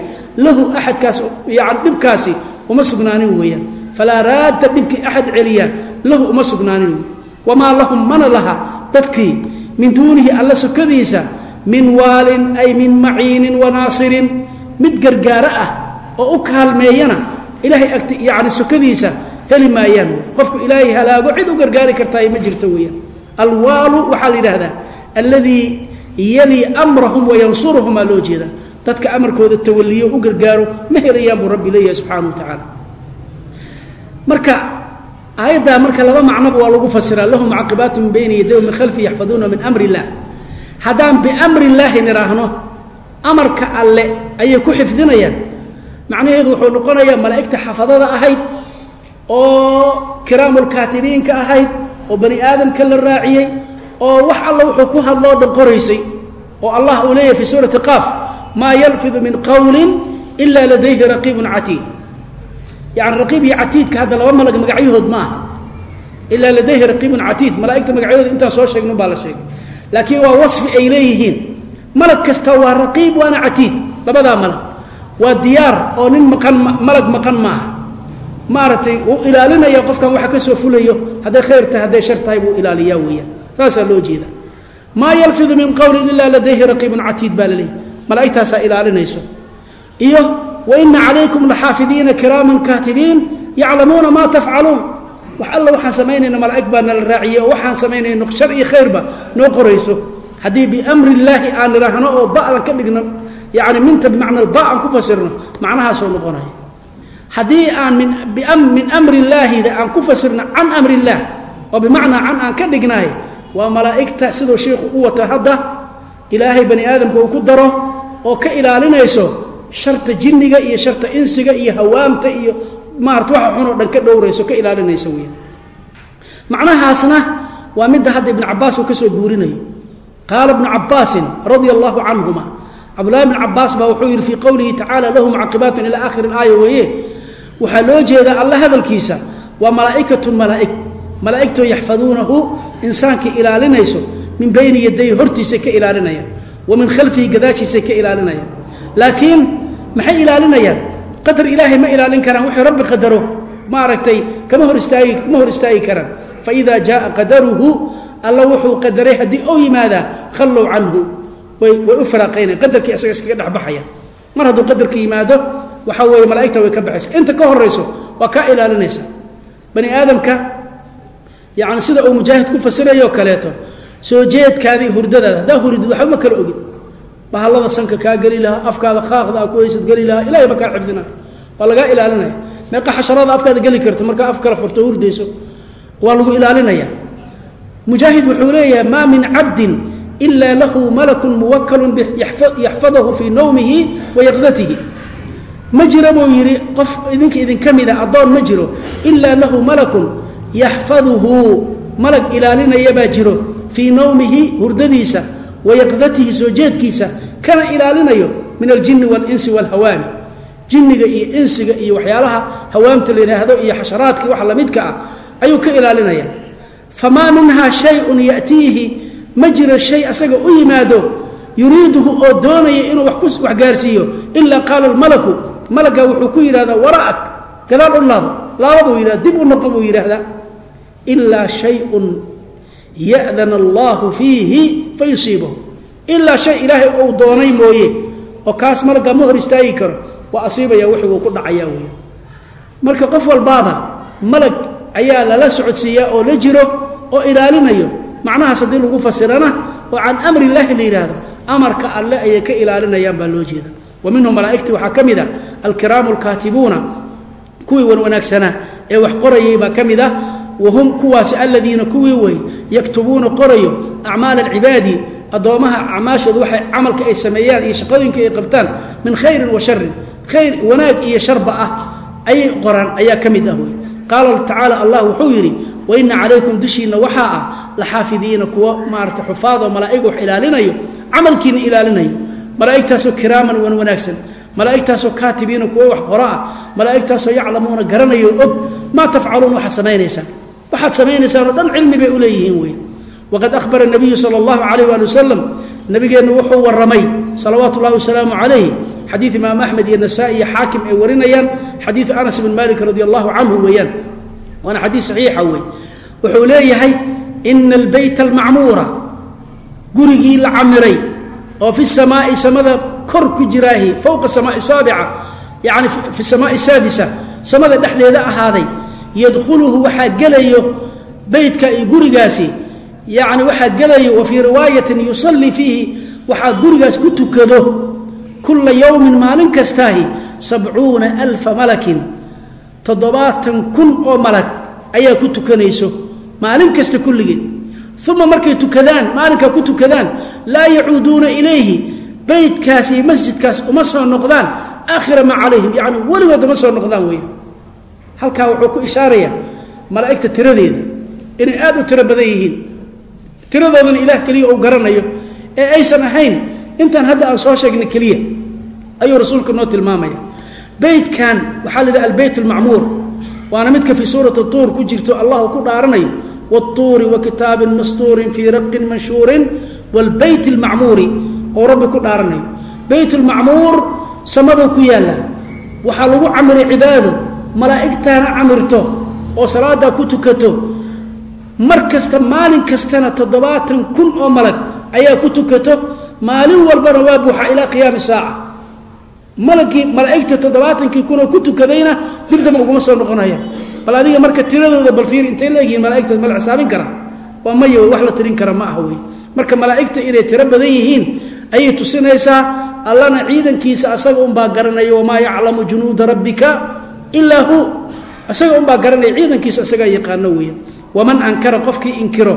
S1: lahu axadkaas yani dhibkaasi uma sugnaanin weeyaan. Falaa raadda dhibkii axad celiyaa lahu uma sugnaanin wamaa lahum mana laha dadkii min duunihi alla sokadiisa min waalin ay min maciinin wanaasirin mid gargaaro ah oo u kaalmeeyana ilaahay yani sokadiisa heli maayaan. Qofku ilaahay halaago cid u gargaari kartaay ma jirto weeyaan. Alwaalu waxaa la yidhaahdaa alladii yalii amrahum wayansuruhum loo jeedaa. Dadka amarkooda tawaliyo u gargaaro ma helayaan buu rabbi leeyahay subxaana wa tacaala marka aayaddaa marka laba macnoba waa lagu fasiraa lahu mucaqibaatu min bayni yaday min khalfi yaxfaduuna min amri illah haddaan biamri illaahi nidhaahno amarka alle ayay ku xifdinayaan. Macnaheedu wuxuu noqonayaa malaa'igta xafadada ahayd oo kiraamulkaatibiinka ahayd oo bani aadamka la raaciyey oo wax alla wuxuu ku hadloo dhan qoraysay oo allah uu leeyahay fi suurati qaaf maa yalfidu min qowlin ila ladayhi raqiibun catiid. Yani raqiib iyo catiidka hadda laba malag magacyahood ma aha ilaa ladayhi raqiibun catiid. Malaaigta magacyadooda intaan soo sheegnun baa la sheegay laakiin waa wasfi ay leeyihiin. Malag kasta waa raqiib waana catiid. Labadaa malag waa diyaar oo nin maqan malag maqan maaha. Maaragtay uu ilaalinaya qofkan waxa ka soo fulayo hadday khayr tahay hadday shar tahay buu ilaaliyaa weeyaan. Saasaa loo jeeda maa yalfidu min qowlin ilaa ladayhi raqiibun catiid baa la leeyahy malaa'igtaasaa ilaalinayso. Iyo waina calaykum laxaafidiina kiraaman kaatibiin yaclamuuna maa tafcaluun wax alla waxaan samaynayna malaa'ig baa nala raaciye oo waxaan samaynayno shar iyo khayrba noo qorayso. Haddii biamri illaahi aan idhaahno oo ba'dan ka dhigno yani minta bimacna ba aan ku fasirno macnahaasoo noqonaya. Haddii aan min amri illaahida aan ku fasirno can amri illaah oo bimacnaa can aan ka dhignahay waa malaa'igta siduu shiikhu u wata hadda ilaahay bani aadamka uu ku daro oo ka ilaalinayso sharta jinniga iyo sharta insiga iyo hawaamta iyo maarata waxa xunoo dhan ka dhowrayso ka ilaalinaysa weya macnahaasna waa midda hadda ibnu cabaas uu ka soo guurinayo. Qaala ibnu cabaasin radia allahu canhuma cabdullahi bn cabaas baa wuxuu yidhi fii qowlihi tacaala lahu mucaqibaatun ilaa aakhiri aaya weeye. Waxaa loo jeedaa alla hadalkiisa waa malaa'ikatun malaa'ig malaa'igtoo yaxfaduunahu insaankii ilaalinayso min bayni yaday hortiisay ka ilaalinayaan wa min khalfihi gadaashiisay ka ilaalinayaan. Laakiin maxay ilaalinayaan qadar ilaahay ma ilaalin karaan wuxuu rabbi qadaro maaragtay kama hor istaagi kama hor istaagi karaan. Faida jaaa qadaruhu alla wuxuu qadaray haddii ou yimaadaa khallow canhu way way u faraaqaynayan qadarkii isaga iskaga dhexbaxaya mar hadduu qadarka yimaado waxaa weeye malaa'igta way ka baxaysa. Inta ka horayso waa kaa ilaalinaysa. Bani aadamka yacni sida uu mujaahid ku fasirayoo kaleeto soo jeedkaadii hurdadaada haddaa huridid waxba ma kala ogin bahallada sanka kaa geli lahaa afkaada qaaqda aa ku haysad geli lahaa ilahay kaa xifdina. Waa lagaa ilaalinaya. Meeqa xasharada afkaada geli karto markaa af kala furto hurdayso waa lagu ilaalinaya. Mujaahid wuxuu leeyahay maa min cabdin ila lahu malakun muwakalun yaxfadahu fii nawmihi wa yaqdatihi. Ma jiro buu yidhi qof idinka idinka mida addoon ma jiro ilaa lahu malakun yaxfaduhu malag ilaalinaya baa jiro fii nawmihi hurdadiisa wayaqdatihi soo jeedkiisa kana ilaalinayo min aljini walinsi walhawaami. Jinniga iyo insiga iyo waxyaalaha hawaamta la yidhaahdo iyo xasharaadka wax lamidka ah ayuu ka ilaalinaya. Famaa minhaa shayun yatiihi ma jiro shay asaga u yimaado yuriiduhu oo doonaya inuu wax gaarsiiyo ilaa qaala almalaku malaga wuxuu ku yidhahdaa wara'ak gadaal u laabo laaba buu yidhahda dib u noqo buu yidhaahdaa ya'dana allahu fiihi fa yusiibahu ilaa shay ilaahay ou doonay mooye oo kaas malagga ma hor istaagi karo waa asiibaya wixii uu ku dhacaya weya marka qof walbaaba malag ayaa lala socodsiiyaa oo la jiro oo ilaalinayo macnahaas haddii lagu fasirana oo can amri illaahi la yidhaahdo amarka alle ayay ka ilaalinayaan baa loo jeeda. Wa minhum malaa'igtii waxaa ka mid a alkiraamu alkaatibuuna kuwii wan wanaagsanaa ee wax qorayay baa ka ah wahum kuwaasi aladiina kuwii wey yaktubuuna qorayo acmaala alcibaadi addoommaha acmaashooda waxay camalka ay sameeyaan iyo shaqooyinka ay qabtaan min khayrin wa sharin khayr wanaag iyo sharba ah ayay qoraan ayaa ka mid ah wey qaala tacaala allah wuxuu yidhi waina calaykum dushiinna waxaa ah laxaafidiina kuwa maarata xufaadoo malaa'ig wax ilaalinayo camalkiina ilaalinayo malaa'igtaasoo kiraaman wan wanaagsan malaa'igtaasoo kaatibiina kuwa wax qora ah malaa'igtaasoo yaclamuuna garanayo og maa tafcaluun waxaad samaynaysaan waxaad samaynaysaan oo dhan cilmi bay u leeyihiin wey waqad ahbara nabiyu sala allahu calayh waali wasalam nabigeennu wuxuu warramay salawaatu ullahi wasalaamu calayh xadiid imaam axmed iyo nasaa-i iyo xaakim ay warinayaan xadiidu anas bn malik radi allahu canhu weeyaan. Waana xadiid saxiixa wey wuxuu leeyahay ina albeyt almacmuura gurigii la camiray oo fi samaai samada kor ku jiraahi fowqa samaai saabica yani fi samaai saadisa samada dhexdeeda ahaaday yadkhuluhu waxaa gelayo beytka iyo gurigaasi. Yani waxaa gelayo wa fii riwaayatin yusallii fiihi waxaa gurigaas ku tukado kula yowmin maalin kastaahi sabcuuna alfa malakin. Toddobaatan kun oo malag ayaa ku tukanayso maalin kasta kulligeed uma markay tukadaan maalinkaa ku tukadaan laa yacuuduuna ilayhi beytkaas iyo masjidkaas uma soo noqdaan aakhira maa calayhim. Yacni weligood uma soo noqdaan weya halkaa wuxuu ku ishaarayaa malaa'igta tiradeeda inay aad u tiro badan yihiin. Tiradoodana ilaah keliya uu garanayo. Ee aysan ahayn intaan hadda aan soo sheegna keliya ayuu rasuulku noo tilmaamaya. Beytkan waxaa la yidhaha albeyt almacmuur waana midka fii suurati tuur ku jirto allahu ku dhaaranayo watuuri wa kitaabin fii raqin manshuurin wlbeyt almacmuuri oo rabbi ku dhaaranayo. Beyt samaduu ku yaallaa. Waxaa lagu camiray cibaado malaa'igtaana camirto oo salaadaa ku tukato mar maalin kastana toddobaatan kun oo malag ayaa ku tukato maalin walbana waa buuxa ilaa qiyaami saaca. Malagii malaa'igta toddobaatankii kunoo ku tukadayna dibdaba uguma soo noqonayaan bal adiga marka tiradooda bal intay leeyihiin malaa'igta ma xisaabin karaa? Waa maya wax la tirin kara ma ah wey. Marka malaa'igta inay tiro badan yihiin ayay tusinaysaa allana ciidankiisa asaga unbaa garanaya wamaa yaclamu junuuda rabbika ilaa hu. Isaga unbaa garanaya ciidankiisa isagaa yaqaano weya waman ankara qofkii inkiro.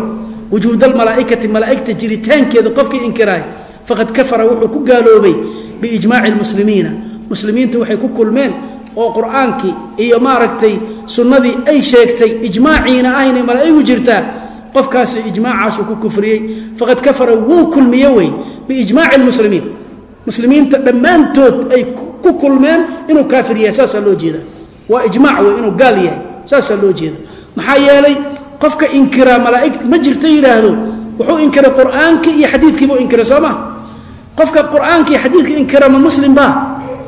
S1: Wujuud almalaaikati malaaigta jiritaankeeda qofkii inkiraay faqad kafara wuxuu ku gaaloobay biijmaaci lmuslimiina muslimiinta waxay ku kulmeen oo qur'aankii iyo maaragtay sunnadii ay sheegtay ijmaaciina ah inay malaa'igu jirtaa qofkaasi ijmaacaasuu ku kufriyey. Faqad kafara wuu kulmiye wey biijmaaci lmuslimiin muslimiinta dhammaantood ay ku kulmeen inuu kaafir saasaa loo jeeda waa ijmaac wey inuu gaal yahay. Saasaa loo jeeda maxaa yeelay qofka inkiraa malaaig ma jirto yidhaahdo wuxuu inkiray qur'aankii iyo xadiidkiibuu inkiray soo ma? Qofka qur'aanka iyo xadiidka inkira ma muslim ba?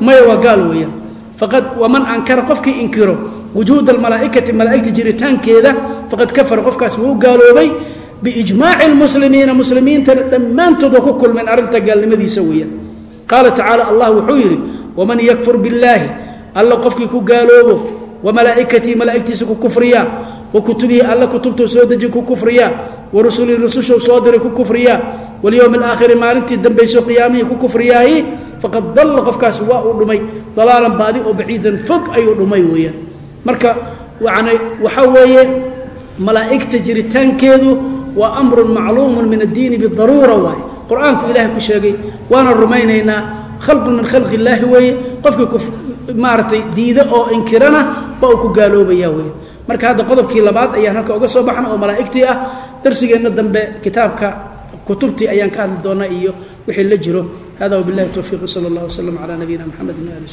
S1: Maya waa gaal weeyaan. Faqad waman ankara qofkii inkiro wujuud almalaaikati malaaigta jiritaankeeda faqad kafara. Qofkaas wuu gaaloobay biijmaaci lmuslimiina muslimiintana dhammaantood waa ku kulmeen arrinta gaalnimadiisa weeyaan. Qaala tacaala allah wuxuu yidhi waman yakfur billaahi alla qofkii ku gaaloobo wamalaa'ikatii malaa'igtiisa ku kufriya wa kutubihi alla kutubtuu soo deji ku kufriya wa rusulii rusushuu soo diray ku kufriya walyowmi alaakhiri maalintii dambayso qiyaamihii ku kufriyaahi faqad dalla qofkaas waa uu dhumay. Dalaalan baadi oo baciidan fog ayuu dhumay weeyaan. Marka yani waxaa weeye malaa'igta jiritaankeedu waa amrun macluumun min addiini bidaruura waaye. Qur'aanku ilaahay ku sheegay waana rumaynaynaa khalqun min khalqi illaahi weeye. Qofkii maaratay diida oo inkirana ba uu ku gaaloobaya weeye marka hadda qodobkii labaad ayaan halka uga soo baxna oo malaa'igtii ah darsigeenna dambe kitaabka kutubtii ayaan ka hadli doonaa iyo wixii la jiro. Hada wabilahi towfiiq sala allah waslama calaa nabiyina mxamedi ali